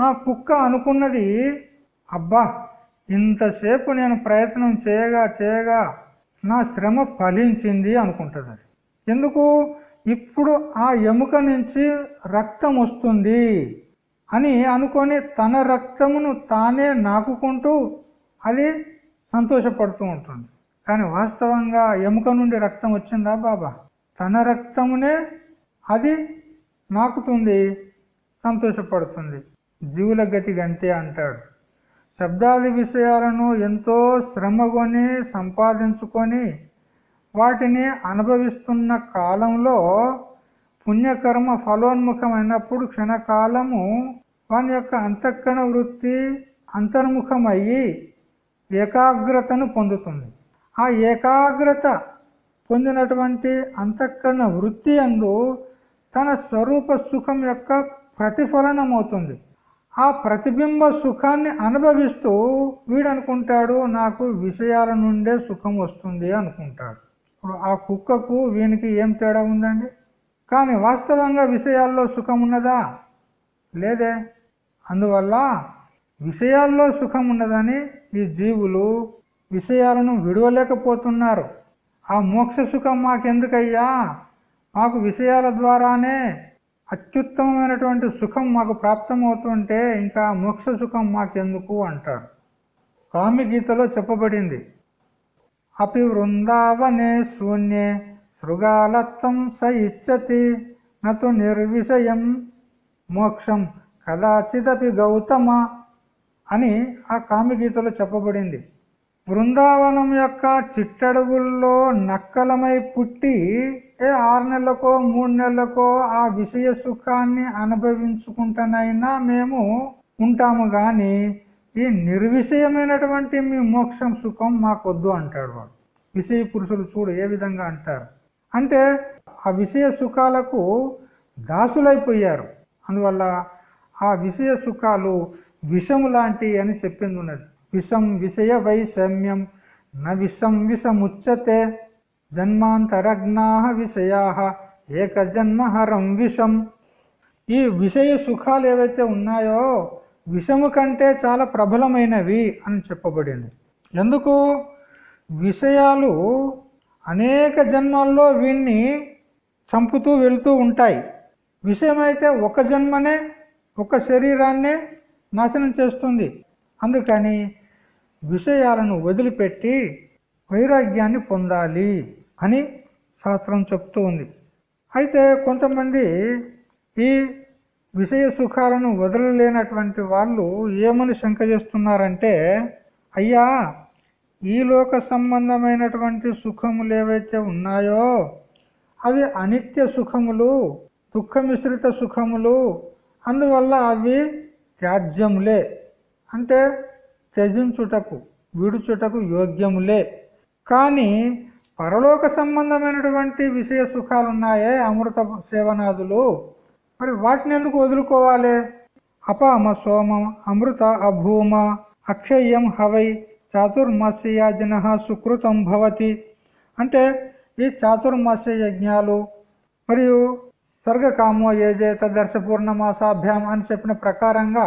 Speaker 1: ఆ కుక్క అనుకున్నది అబ్బా ఇంతసేపు నేను ప్రయత్నం చేయగా చేయగా నా శ్రమ ఫలించింది అనుకుంటుంది ఎందుకు? ఇప్పుడు ఆ ఎముక నుంచి రక్తం వస్తుంది అని అనుకొని తన రక్తమును తానే నాకుకుంటూ అది సంతోషపడుతూ ఉంటుంది. కానీ వాస్తవంగా ఎముక నుండి రక్తం వచ్చిందా బాబా? తన రక్తమునే అది నాకుతుంది సంతోషపడుతుంది. జీవుల గతి గంతే అంటాడు. శబ్దాది విషయాలను ఎంతో శ్రమగొని సంపాదించుకొని వాటిని అనుభవిస్తున్న కాలంలో పుణ్యకర్మ ఫలోన్ముఖమైనప్పుడు క్షణకాలము వాని యొక్క అంతఃకరణ వృత్తి అంతర్ముఖమయ్యి ఏకాగ్రతను పొందుతుంది. ఆ ఏకాగ్రత పొందినటువంటి అంతఃకరణ వృత్తి అందు తన స్వరూప సుఖం యొక్క ప్రతిఫలనమవుతుంది. ఆ ప్రతిబింబ సుఖాన్ని అనుభవిస్తూ వీడు అనుకుంటాడు నాకు విషయాల నుండే సుఖం వస్తుంది అనుకుంటాడు. ఇప్పుడు ఆ కుక్కకు వీనికి ఏం తేడా ఉందండి? కానీ వాస్తవంగా విషయాల్లో సుఖం ఉన్నదా? లేదే. అందువల్ల విషయాల్లో సుఖం ఉన్నదని ఈ జీవులు విషయాలను విడవలేకపోతున్నారు. ఆ మోక్ష సుఖం మాకెందుకయ్యా? మాకు విషయాల ద్వారానే అత్యుత్తమమైనటువంటి సుఖం మాకు ప్రాప్తమవుతుంటే ఇంకా మోక్ష సుఖం మాకెందుకు అంటారు కామి గీతలో చెప్పబడింది. అపి వృందావనే శూన్యే శృగాలత్వం స ఇచ్చతి నతు నిర్విషయం మోక్షం కదాచిదపి గౌతమ అని ఆ కామిగీతలో చెప్పబడింది. బృందావనం యొక్క చిట్టడుగుల్లో నక్కలమై పుట్టి ఏ ఆరు నెలలకో మూడు నెలలకో ఆ విషయ సుఖాన్ని అనుభవించుకుంటానైనా మేము ఉంటాము కానీ ఈ నిర్విషయమైనటువంటి మీ మోక్షం సుఖం మాకొద్దు అంటాడు వాడు. విషయ పురుషులు చూడు ఏ విధంగా అంటారు. అంటే ఆ విషయ సుఖాలకు దాసులైపోయారు. అందువల్ల ఆ విషయ సుఖాలు విషము లాంటి అని చెప్పింది ఉన్నది. విషం విషయ వైషమ్యం న విషం విషముచ్యతే. జన్మాంతరజ్ఞా విషయా. ఏక జన్మహరం విషం. ఈ విషయ సుఖాలు ఏవైతే ఉన్నాయో విషము కంటే చాలా ప్రబలమైనవి అని చెప్పబడింది. ఎందుకు? విషయాలు అనేక జన్మాల్లో వీణ్ణి చంపుతూ వెళుతూ ఉంటాయి. విషయమైతే ఒక జన్మనే ఒక శరీరాన్నే నాశనం చేస్తుంది. అందుకని విషయాలను వదిలిపెట్టి వైరాగ్యాన్ని పొందాలి అని శాస్త్రం చెప్తూ ఉంది. అయితే కొంతమంది ఈ విషయ సుఖాలను వదలలేనటువంటి వాళ్ళు ఏమని శంక చేస్తున్నారంటే అయ్యా ఈ లోక సంబంధమైనటువంటి సుఖములు ఏవైతే ఉన్నాయో అవి అనిత్య సుఖములు దుఃఖమిశ్రిత సుఖములు అందువల్ల అవి త్యాజ్యములే. అంటే త్యజించుటకు విడుచుటకు యోగ్యములే. కానీ పరలోక సంబంధమైనటువంటి విషయ సుఖాలు ఉన్నాయే అమృత సేవనాదులు. మరి వాటిని ఎందుకు వదులుకోవాలి? అపామ సోమం అమృత అభూమ అక్షయం హవై చాతుర్మాస్యయాజన సుకృతం భవతి. అంటే ఈ చాతుర్మాస్య యజ్ఞాలు మరియు స్వర్గకామో ఏజే తదర్శ పూర్ణమాసాభ్యాం అని చెప్పిన ప్రకారంగా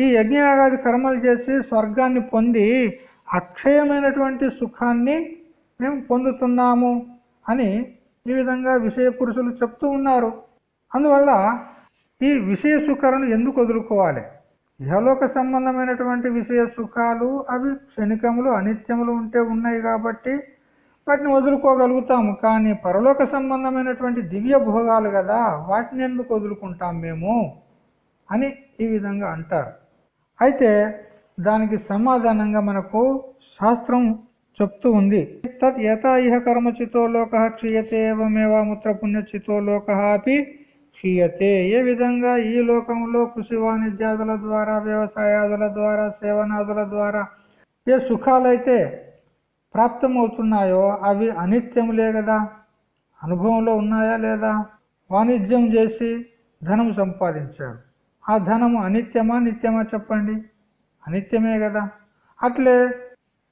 Speaker 1: ఈ యజ్ఞయాగాది కర్మలు చేసి స్వర్గాన్ని పొంది అక్షయమైనటువంటి సుఖాన్ని మేము పొందుతున్నాము అని ఈ విధంగా విషయ పురుషులు చెప్తూ ఉన్నారు. అందువల్ల ఈ విషయ సుఖాలను ఎందుకు వదులుకోవాలి? ఇహలోక సంబంధమైనటువంటి విషయ సుఖాలు అవి క్షణికములు అనిత్యములు ఉంటే ఉన్నాయి కాబట్టి వాటిని వదులుకోగలుగుతాము. కానీ పరలోక సంబంధమైనటువంటి దివ్య భోగాలు కదా వాటిని ఎందుకు వదులుకుంటాం మేము? అని ఈ విధంగా అంటారు. అయితే దానికి సమాధానంగా మనకు శాస్త్రం చెప్తూ ఉంది. తత్ యథా ఇహ కర్మచితో లోక క్షీయతే ఏవమేవా మూత్రపుణ్య పుణ్యచితో లోక అపి క్షీయతే. ఏ విధంగా ఈ లోకంలో కృషి వాణిజ్యాదుల ద్వారా వ్యవసాయాదుల ద్వారా సేవనాదుల ద్వారా ఏ సుఖాలైతే ప్రాప్తమవుతున్నాయో అవి అనిత్యములే కదా అనుభవంలో ఉన్నాయా లేదా? వాణిజ్యం చేసి ధనం సంపాదించాడు ఆ ధనము అనిత్యమా నిత్యమా చెప్పండి. అనిత్యమే కదా. అట్లే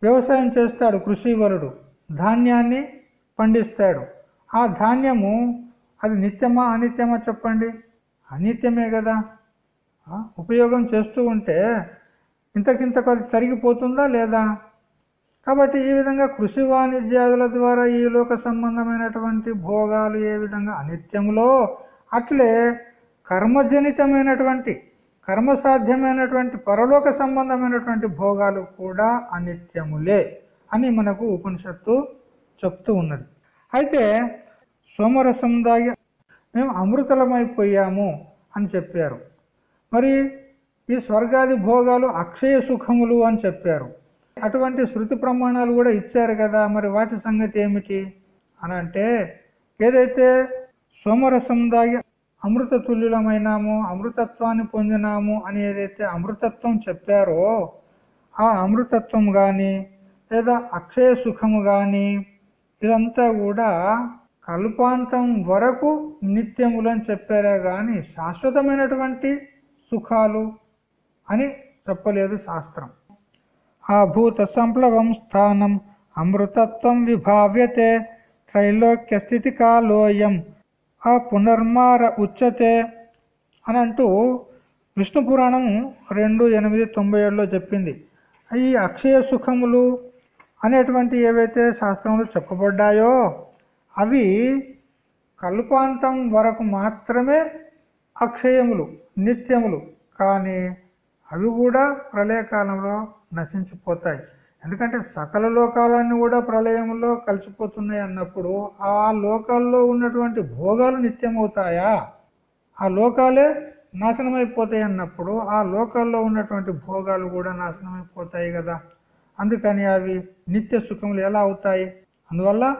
Speaker 1: వ్యవసాయం చేస్తాడు కృషివరుడు. ధాన్యాన్ని పండిస్తాడు. ఆ ధాన్యము అది నిత్యమా అనిత్యమా చెప్పండి. అనిత్యమే కదా. ఉపయోగం చేస్తూ ఉంటే ఇంతకింత కొద్ది తరిగిపోతుందా లేదా? కాబట్టి ఈ విధంగా కృషి వాణిజ్యాదుల ద్వారా ఈ లోక సంబంధమైనటువంటి భోగాలు ఏ విధంగా అనిత్యములో అట్లే కర్మజనితమైనటువంటి కర్మసాధ్యమైనటువంటి పరలోక సంబంధమైనటువంటి భోగాలు కూడా అనిత్యములే అని మనకు ఉపనిషత్తు చెప్తూ ఉన్నది. అయితే సోమరసం దాగి మేము అమృతలమైపోయాము అని చెప్పారు. మరి ఈ స్వర్గాది భోగాలు అక్షయ సుఖములు అని చెప్పారు. అటువంటి శృతి ప్రమాణాలు కూడా ఇచ్చారు కదా మరి వాటి సంగతి ఏమిటి? అని అంటే ఏదైతే సోమరసం దాగి అమృత తుల్యులమైనాము అమృతత్వాన్ని పొందినాము అని ఏదైతే అమృతత్వం చెప్పారో ఆ అమృతత్వం కానీ లేదా అక్షయ సుఖము కానీ ఇదంతా కూడా కల్పాంతం వరకు నిత్యములని చెప్పారే కానీ శాశ్వతమైనటువంటి సుఖాలు అని చెప్పలేదు శాస్త్రం. ఆ భూత సంప్లవం స్థానం అమృతత్వం విభావ్యతే త్రైలోక్య స్థితి కాలోయం ఆ పునర్మార ఉచ్యతే అని అంటూ విష్ణు పురాణం రెండు ఎనిమిది తొంభై ఏడులో చెప్పింది. ఈ అక్షయ సుఖములు అనేటువంటి ఏవైతే శాస్త్రములు చెప్పబడ్డాయో అవి కల్పాంతం వరకు మాత్రమే అక్షయములు నిత్యములు. కానీ అవి కూడా ప్రళయకాలంలో నశించిపోతాయి. ఎందుకంటే సకల లోకాలన్నీ కూడా ప్రళయంలో కలిసిపోతున్నాయి అన్నప్పుడు ఆ లోకాల్లో ఉన్నటువంటి భోగాలు నిత్యమవుతాయా? ఆ లోకాలే నాశనం అయిపోతాయి అన్నప్పుడు ఆ లోకాల్లో ఉన్నటువంటి భోగాలు కూడా నాశనం అయిపోతాయి కదా. అందుకని అవి నిత్య సుఖములు ఎలా అవుతాయి? అందువల్ల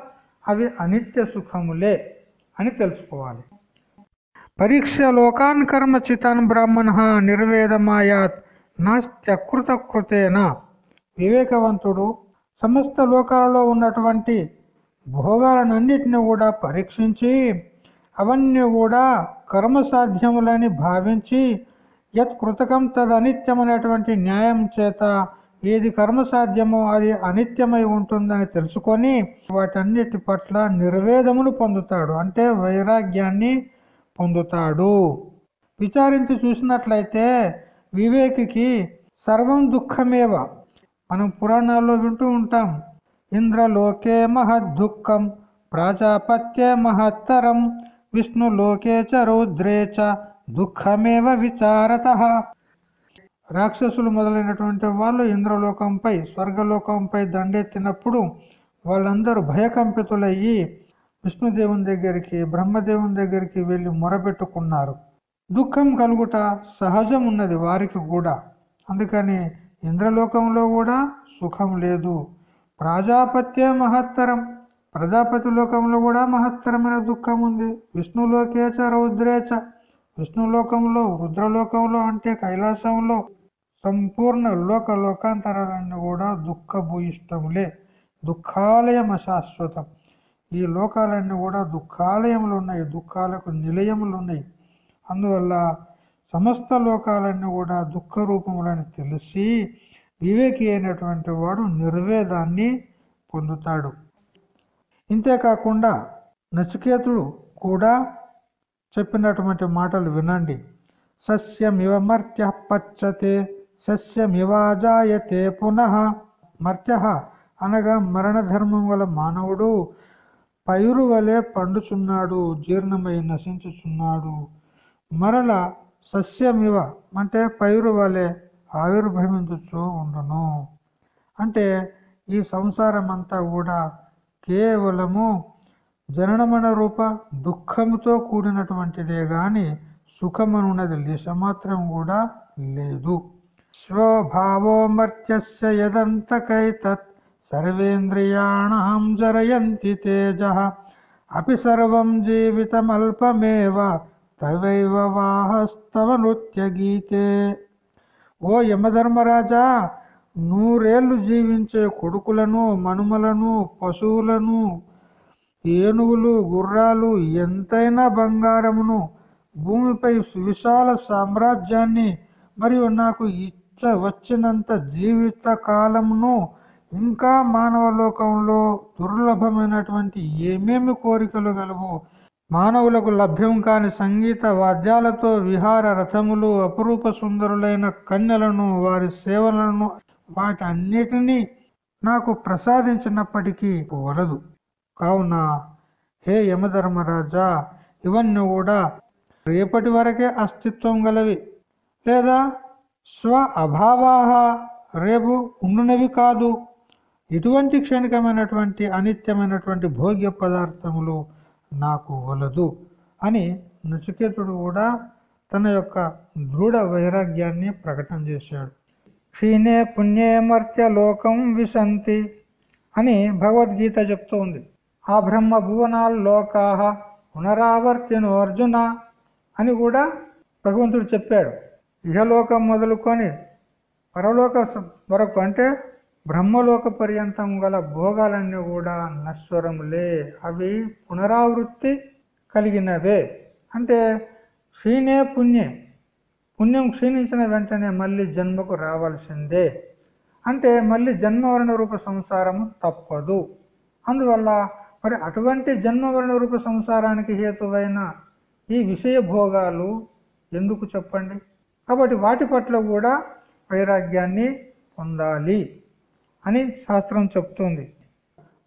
Speaker 1: అవి అనిత్య సుఖములే అని తెలుసుకోవాలి. పరీక్ష లోకాన్ కర్మ చితాన్ బ్రాహ్మణ నిర్వేదమాయాత్ నాస్త్యకృత కృతేన వివేకవంతుడు సమస్త లోకాలలో ఉన్నటువంటి భోగాలన్నింటినీ కూడా పరీక్షించి అవన్నీ కూడా కర్మ సాధ్యములని భావించి యత్ కృతకం తదనిత్యమైనటువంటి న్యాయం చేత ఏది కర్మ సాధ్యమో అది అనిత్యమై ఉంటుందని తెలుసుకొని వాటన్నిటి పట్ల నిర్వేదమును పొందుతాడు. అంటే వైరాగ్యాన్ని పొందుతాడు. విచారించి చూసినట్లయితే వివేకికి సర్వం దుఃఖమేవ. మనం పురాణాల్లో వింటూ ఉంటాం. ఇంద్రలోకే మహద్దుఃఖం ప్రాజాపత్యే మహత్తరం విష్ణులోకే చ రౌద్రే చ దుఃఖమేవ విచారత. రాక్షసులు మొదలైనటువంటి వాళ్ళు ఇంద్రలోకంపై స్వర్గలోకంపై దండెత్తినప్పుడు వాళ్ళందరూ భయకంపితులయ్యి విష్ణుదేవుని దగ్గరికి బ్రహ్మదేవుని దగ్గరికి వెళ్ళి మొరబెట్టుకున్నారు దుఃఖం కలుగుట సహజం ఉన్నది వారికి కూడా. అందుకని ఇంద్రలోకంలో కూడా సుఖం లేదు. ప్రాజాపత్యే మహత్తరం. ప్రజాపతి లోకంలో కూడా మహత్తరమైన దుఃఖం ఉంది. విష్ణులోకేచ రౌద్రేచ విష్ణులోకంలో రుద్రలోకంలో అంటే కైలాసంలో సంపూర్ణ లోక లోకాంతరాలన్నీ కూడా దుఃఖ భూయిష్టములే దుఃఖాలయం అశాశ్వతం ఈ లోకాలన్నీ కూడా దుఃఖాలయములు ఉన్నాయి. దుఃఖాలకు నిలయములు ఉన్నాయి. అందువల్ల సమస్త లోకాలన్నీ కూడా దుఃఖ రూపములని తెలిసి వివేకి అయినటువంటి వాడు నిర్వేదాన్ని పొందుతాడు. ఇంతేకాకుండా నచికేతుడు కూడా చెప్పినటువంటి మాటలు వినండి. సస్యమివ మర్త్య పచ్చతే సస్యమివాజాయతే పునః. మర్త్య అనగా మరణధర్మం గల మానవుడు పైరు వలె పండుచున్నాడు జీర్ణమై నశించుచున్నాడు. మరల సస్యమివ అంటే పైరు వలె ఆవిర్భవించుచూ ఉండును. అంటే ఈ సంసారం అంతా కూడా కేవలము జననమణ రూప దుఃఖముతో కూడినటువంటిదే గాని సుఖమనున్నది లేశమాత్రం కూడా లేదు. స్వభావో మర్త్యస్య యదంతకైతత్ సర్వేంద్రియాణం జరయంతి తేజ. అపి సర్వం జీవితమల్పమేవ తవైవ వాహస్తవ నృత్య గీతే. ఓ యమధర్మరాజా నూరేళ్ళు జీవించే కొడుకులను మనుమలను పశువులను ఏనుగులు గుర్రాలు ఎంతైనా బంగారమును భూమిపై సువిశాల సామ్రాజ్యాన్ని మరియు నాకు ఇచ్చ వచ్చినంత జీవిత కాలమును ఇంకా మానవ లోకంలో దుర్లభమైనటువంటి ఏమేమి కోరికలు గలవు మానవులకు లభ్యం కాని సంగీత వాద్యాలతో విహార రథములు అపురూప సుందరులైన కన్యలను వారి సేవలను వాటన్నిటినీ నాకు ప్రసాదించినప్పటికీ వలదు. కావున హే యమధర్మరాజా ఇవన్నీ కూడా రేపటి వరకే అస్తిత్వం గలవి. లేదా స్వ అభావాహ రేపు ఉండునవి కాదు. ఇటువంటి క్షణికమైనటువంటి అనిత్యమైనటువంటి భోగ్య పదార్థములు నాకు వలదు అని నచికేతుడు కూడా తన యొక్క దృఢ వైరాగ్యాన్ని ప్రకటన చేశాడు. క్షీణే పుణ్యే మర్త్య లోకం విశంతి అని భగవద్గీత చెప్తూ ఉంది. ఆ బ్రహ్మ భువనాలు లోకాహ పునరావర్తిను అర్జున అని కూడా భగవంతుడు చెప్పాడు. ఇహలోకం మొదలుకొని పరలోక వరకు అంటే బ్రహ్మలోక పర్యంతం గల భోగాలన్నీ కూడా నశ్వరములే. అవి పునరావృత్తి కలిగినవే. అంటే క్షీణే పుణ్యే. పుణ్యం క్షీణించిన వెంటనే మళ్ళీ జన్మకు రావాల్సిందే. అంటే మళ్ళీ జన్మవరణ రూప సంసారము తప్పదు. అందువల్ల మరి అటువంటి జన్మవరణ రూప సంసారానికి హేతువైన ఈ విషయ భోగాలు ఎందుకు చెప్పండి? కాబట్టి వాటి పట్ల కూడా వైరాగ్యాన్ని పొందాలి. అని శాస్త్రం చెప్తుంది.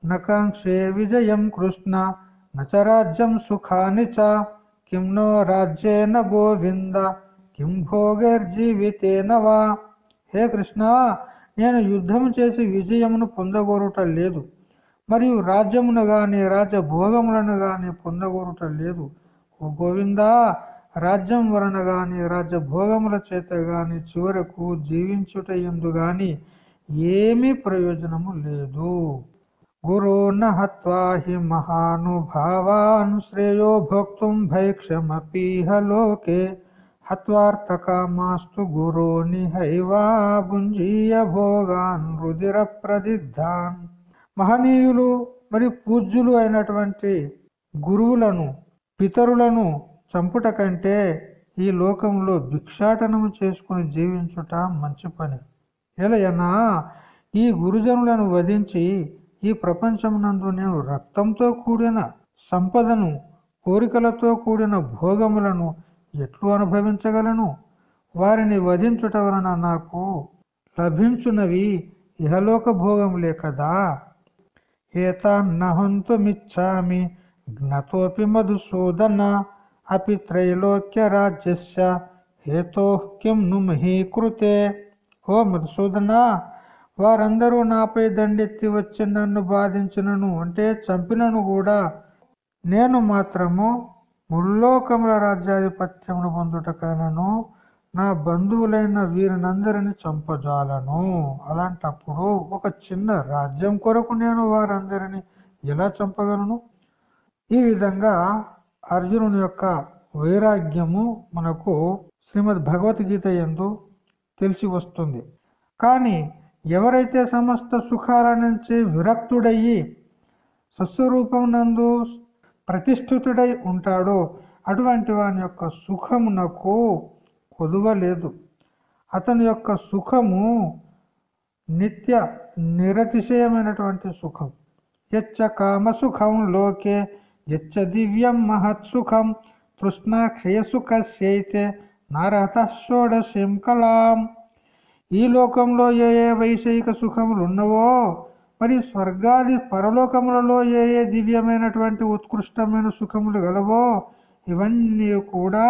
Speaker 1: నకాంక్షే విజయం కృష్ణ నచరాజ్యం సుఖాని చ కిం నో రాజ్యేన గోవింద కిం భోగర్జీవితేన వా. హే కృష్ణ నేను యుద్ధము చేసి విజయమును పొందగోరుట లేదు. మరియు రాజ్యమును గాని రాజ్య భోగములను గాని పొందగోరుట లేదు. ఓ గోవిందా రాజ్యం వలన గాని రాజ్య భోగముల చేత గాని చివరకు జీవించుట ఎందు గాని ఏమీ ప్రయోజనము లేదు. గురోన్న హి మహానుభావాన్ శ్రేయో భోక్తుం భైక్షమపీహ లోకే హత్వార్థకామాస్తు గురోని హైవా భుంజీయ భోగాన్ రుదిర ప్రదిద్ధాన్. మహనీయులు మరియు పూజ్యులు అయినటువంటి గురువులను పితరులను చంపుట కంటే ఈ లోకంలో భిక్షాటనము చేసుకుని జీవించుట మంచి పని. ఎలయనా ఈ గురుజనులను వధించి ఈ ప్రపంచమునందు నేను రక్తంతో కూడిన సంపదను కోరికలతో కూడిన భోగములను ఎట్లు అనుభవించగలను? వారిని వధించుట వలన నాకు లభించునవి ఇహలోక భోగములే కదా. ఏతాన్నహంతుమిచ్చామి జ్ఞతోపి మధుసూదన అపి త్రైలోక్య రాజ్యస్య హేతో కిం ను మహీకృతే ఓ మధుసూదన వారందరూ నాపై దండెత్తి వచ్చి నన్ను బాధించినను అంటే చంపినను కూడా. నేను మాత్రము ముల్లోకముల రాజ్యాధిపత్యమును పొందుటకైనను నా బంధువులైన వీరినందరిని చంపజాలను. అలాంటప్పుడు ఒక చిన్న రాజ్యం కొరకు నేను వారందరిని ఎలా చంపగలను? ఈ విధంగా అర్జునుని యొక్క వైరాగ్యము మనకు శ్రీమద్ భగవద్గీత ఎందు తెలిసి వస్తుంది. కానీ ఎవరైతే సమస్త సుఖాల నుంచి విరక్తుడయ్యి సస్వరూపం నందు ప్రతిష్ఠితుడై ఉంటాడో అటువంటి వాని యొక్క సుఖమునకు కొదువలేదు. అతని యొక్క సుఖము నిత్య నిరతిశయమైనటువంటి సుఖం. యచ్చ కామసుఖం లోకే యచ్చ దివ్యం మహత్ సుఖం తృష్ణ క్షయసుఖస్యైతే కలాం ఈ లోకంలో ఏ ఏ వైషయిక సుఖములు ఉన్నవో మరి స్వర్గాది పరలోకములలో ఏ ఏ దివ్యమైనటువంటి ఉత్కృష్టమైన సుఖములు గలవో ఇవన్నీ కూడా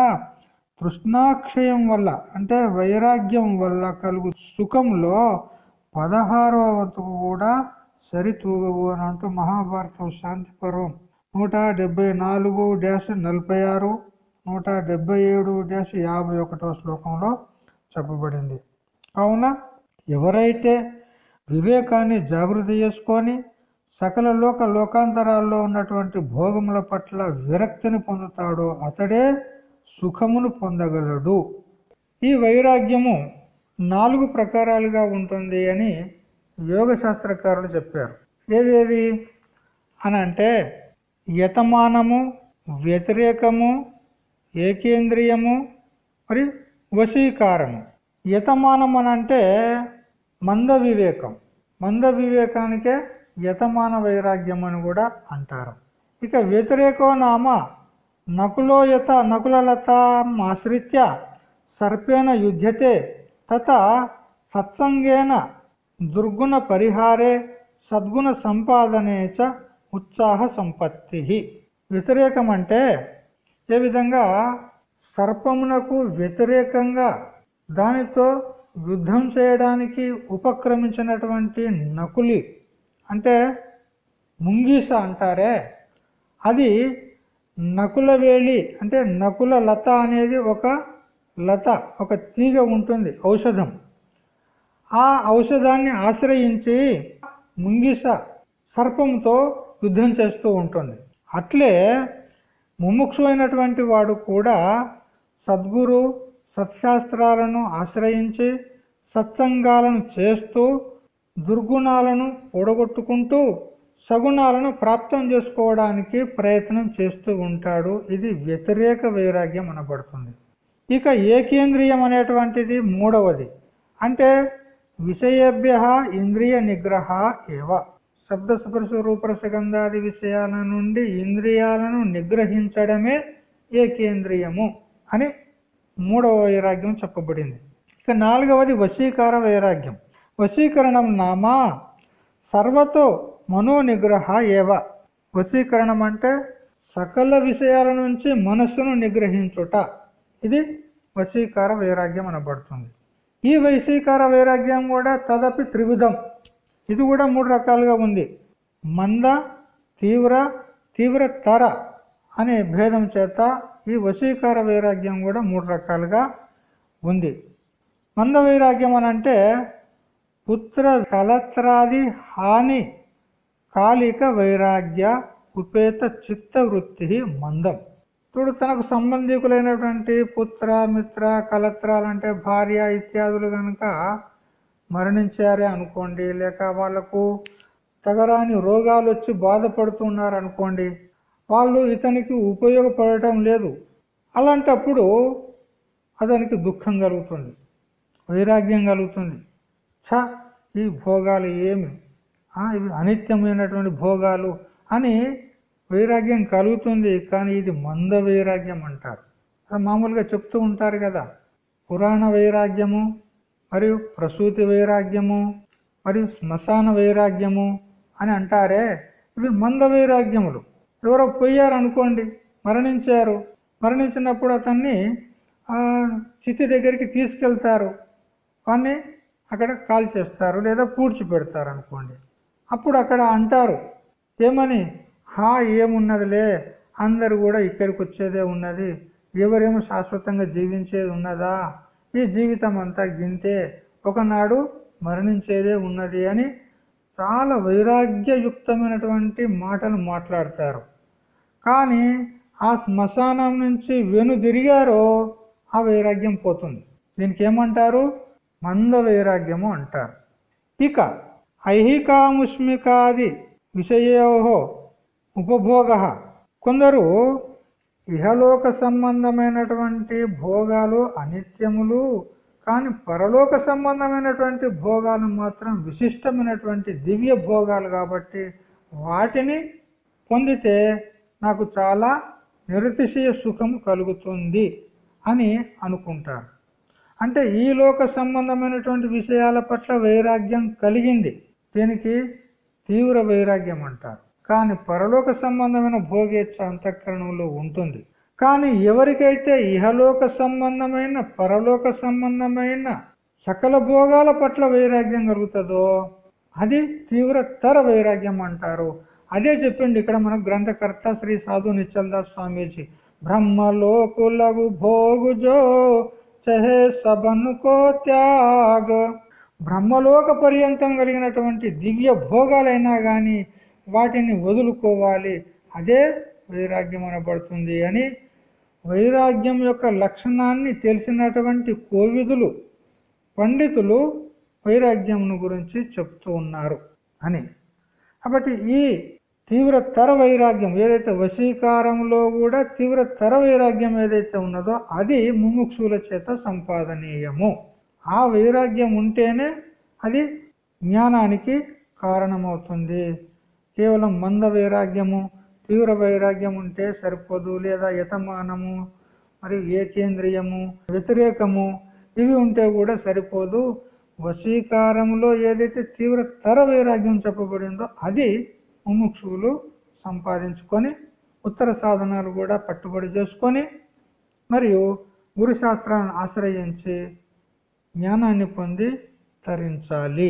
Speaker 1: తృష్ణాక్షయం వల్ల అంటే వైరాగ్యం వల్ల కలుగు సుఖంలో పదహారవ వంతుకు కూడా సరితూగవు అని అంటూ మహాభారతం శాంతి పర్వం నూట డెబ్బై నాలుగు డ్యాష్ నలభై ఆరు నూట డెబ్బై ఏడు డ్యాష్ యాభై ఒకటో శ్లోకంలో చెప్పబడింది. కావున ఎవరైతే వివేకాన్ని జాగృతి చేసుకొని సకల లోక లోకాంతరాల్లో ఉన్నటువంటి భోగముల పట్ల విరక్తిని పొందుతాడో అతడే సుఖమును పొందగలడు. ఈ వైరాగ్యము నాలుగు ప్రకారాలుగా ఉంటుంది అని యోగ శాస్త్రకారులు చెప్పారు. ఏవేవి? అని అంటే యతమానము వ్యతిరేకము ఏకేంద్రియము మరి వశీకారము. యతమానం అని అంటే మంద వివేకం మంద వివేకానికే యతమాన వైరాగ్యం అని కూడా అంటారు. ఇక వ్యతిరేకో నామ నకులో యత ఆశ్రిత్య సర్పేణ యుధ్యతే తత సత్సంగేన దుర్గుణ పరిహారే సద్గుణ సంపాదనే చ ఉత్సాహ సంపత్తి. వ్యతిరేకం అంటే విధంగా సర్పమునకు వ్యతిరేకంగా దానితో యుద్ధం చేయడానికి ఉపక్రమించినటువంటి నకులి అంటే ముంగీస అంటారే అది నకుల వేలి అంటే నకుల లత అనేది ఒక లత ఒక తీగ ఉంటుంది ఔషధం. ఆ ఔషధాన్ని ఆశ్రయించి ముంగిస సర్పంతో యుద్ధం చేస్తూ ఉంటుంది. అట్లే ముముక్షు అయినటువంటి వాడు కూడా సద్గురు సత్శాస్త్రాలను ఆశ్రయించి సత్సంగాలను చేస్తూ దుర్గుణాలను ఓడగొట్టుకుంటూ సగుణాలను ప్రాప్తం చేసుకోవడానికి ప్రయత్నం చేస్తూ ఉంటాడు. ఇది వ్యతిరేక వైరాగ్యం అనబడుతుంది. ఇక ఏకేంద్రియం అనేటువంటిది మూడవది. అంటే విషయేభ్య ఇంద్రియ నిగ్రహ ఏవ. శబ్ద స్పర్శ రూపరసగంధాది విషయాల నుండి ఇంద్రియాలను నిగ్రహించడమే ఏకేంద్రియము అని మూడవ వైరాగ్యం చెప్పబడింది. ఇక నాలుగవది వశీకార వైరాగ్యం. వశీకరణం నామా సర్వతో మనో నిగ్రహ ఏవ. వశీకరణం అంటే సకల విషయాల నుంచి మనస్సును నిగ్రహించుట. ఇది వశీకార వైరాగ్యం అనబడుతుంది. ఈ వైశీకార వైరాగ్యం కూడా తదపి త్రివిధం. ఇది కూడా మూడు రకాలుగా ఉంది. మంద తీవ్ర తీవ్రతర అనే భేదం చేత ఈ వశీకార వైరాగ్యం కూడా మూడు రకాలుగా ఉంది. మంద వైరాగ్యం అని అంటే పుత్ర కలత్రాది హాని కాలిక వైరాగ్య ఉపేత చిత్త వృత్తి మందం. ఇప్పుడు తనకు సంబంధికులైనటువంటి పుత్ర మిత్ర కలత్రాలంటే భార్య ఇత్యాదులు కనుక మరణించారే అనుకోండి లేక వాళ్ళకు తగరాని రోగాలు వచ్చి బాధపడుతున్నారు అనుకోండి వాళ్ళు ఇతనికి ఉపయోగపడటం లేదు. అలాంటప్పుడు అతనికి దుఃఖం కలుగుతుంది వైరాగ్యం కలుగుతుంది. ఛ ఈ భోగాలు ఏమి? ఇవి అనిత్యమైనటువంటి భోగాలు అని వైరాగ్యం కలుగుతుంది కానీ ఇది మంద వైరాగ్యం అంటారు. మామూలుగా చెప్తూ ఉంటారు కదా పురాణ వైరాగ్యము మరియు ప్రసూతి వైరాగ్యము మరియు శ్మశాన వైరాగ్యము అని అంటారే? ఇవి మంద వైరాగ్యములు. ఎవరో పోయారనుకోండి మరణించారు. మరణించినప్పుడు అతన్ని చితి దగ్గరికి తీసుకెళ్తారు. వాన్ని అక్కడ కాల్ చేస్తారు లేదా పూడ్చి పెడతారు అనుకోండి అప్పుడు అక్కడ అంటారు ఏమని? హా ఏమున్నదిలే? అందరు కూడా ఇక్కడికి వచ్చేదే ఉన్నది. ఎవరేమో శాశ్వతంగా జీవించేది ఉన్నదా? ఈ జీవితం అంతా గింతే ఒకనాడు మరణించేదే ఉన్నది అని చాలా వైరాగ్యయుక్తమైనటువంటి మాటలు మాట్లాడతారు. కానీ ఆ శ్మశానం నుంచి వెనుదిరిగారో ఆ వైరాగ్యం పోతుంది. దీనికి ఏమంటారు? మంద వైరాగ్యము అంటారు. ఇక ఐహికాముష్మికాది విషయో ఉపభోగ. కొందరు ఇహలోక సంబంధమైనటువంటి భోగాలు అనిత్యములు కానీ పరలోక సంబంధమైనటువంటి భోగాలు మాత్రం విశిష్టమైనటువంటి దివ్య భోగాలు కాబట్టి వాటిని పొందితే నాకు చాలా నిరతిశయ సుఖం కలుగుతుంది అని అనుకుంటారు. అంటే ఈ లోక సంబంధమైనటువంటి విషయాల పట్ల వైరాగ్యం కలిగింది. దీనికి తీవ్ర వైరాగ్యం అంటారు. కానీ పరలోక సంబంధమైన భోగేచ్ఛ అంతఃకరణంలో ఉంటుంది. కానీ ఎవరికైతే ఇహలోక సంబంధమైన పరలోక సంబంధమైన సకల భోగాల పట్ల వైరాగ్యం కలుగుతుందో అది తీవ్రతర వైరాగ్యం అంటారు. అదే చెప్పిండి ఇక్కడ మన గ్రంథకర్త శ్రీ సాధు నిచ్చల్దాస్ స్వామీజీ. బ్రహ్మలోకులగు భోగుజో చహే సబనుకో త్యాగ. బ్రహ్మలోక పర్యంతం కలిగినటువంటి దివ్య భోగాలైనా కానీ వాటిని వదులుకోవాలి. అదే వైరాగ్యం అనబడుతుంది అని వైరాగ్యం యొక్క లక్షణాన్ని తెలిసినటువంటి కోవిదులు పండితులు వైరాగ్యంను గురించి చెప్తూ ఉన్నారు అని. కాబట్టి ఈ తీవ్రతర వైరాగ్యం ఏదైతే వశీకారంలో కూడా తీవ్రతర వైరాగ్యం ఏదైతే ఉన్నదో అది ముముక్షుల చేత సంపాదనీయము. ఆ వైరాగ్యం ఉంటేనే అది జ్ఞానానికి కారణమవుతుంది. కేవలం మంద వైరాగ్యము తీవ్ర వైరాగ్యం ఉంటే సరిపోదు లేదా యతమానము మరియు ఏకేంద్రియము వ్యతిరేకము ఇవి ఉంటే కూడా సరిపోదు. వశీకారంలో ఏదైతే తీవ్రతర వైరాగ్యం చెప్పబడిందో అది ముముక్షువులు సంపాదించుకొని ఉత్తర సాధనాలు కూడా పట్టుబడి చేసుకొని మరియు గురుశాస్త్రాలను ఆశ్రయించి జ్ఞానాన్ని పొంది తరించాలి.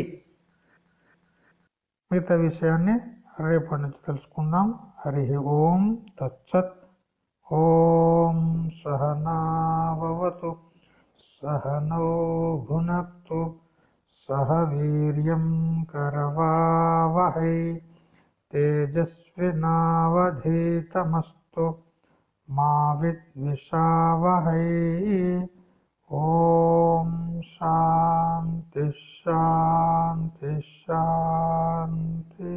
Speaker 1: మిగతా విషయాన్ని రేపటి నుంచి తెలుసుకుందాం హరి ఓం తచ్చత్ ఓం సహనావతు సహనో భునక్తు సహ వీర్యం కరవావహై తేజస్వినావధీతమస్తు మా విద్విషావహై ஓம் சாந்தி சாந்தி சாந்தி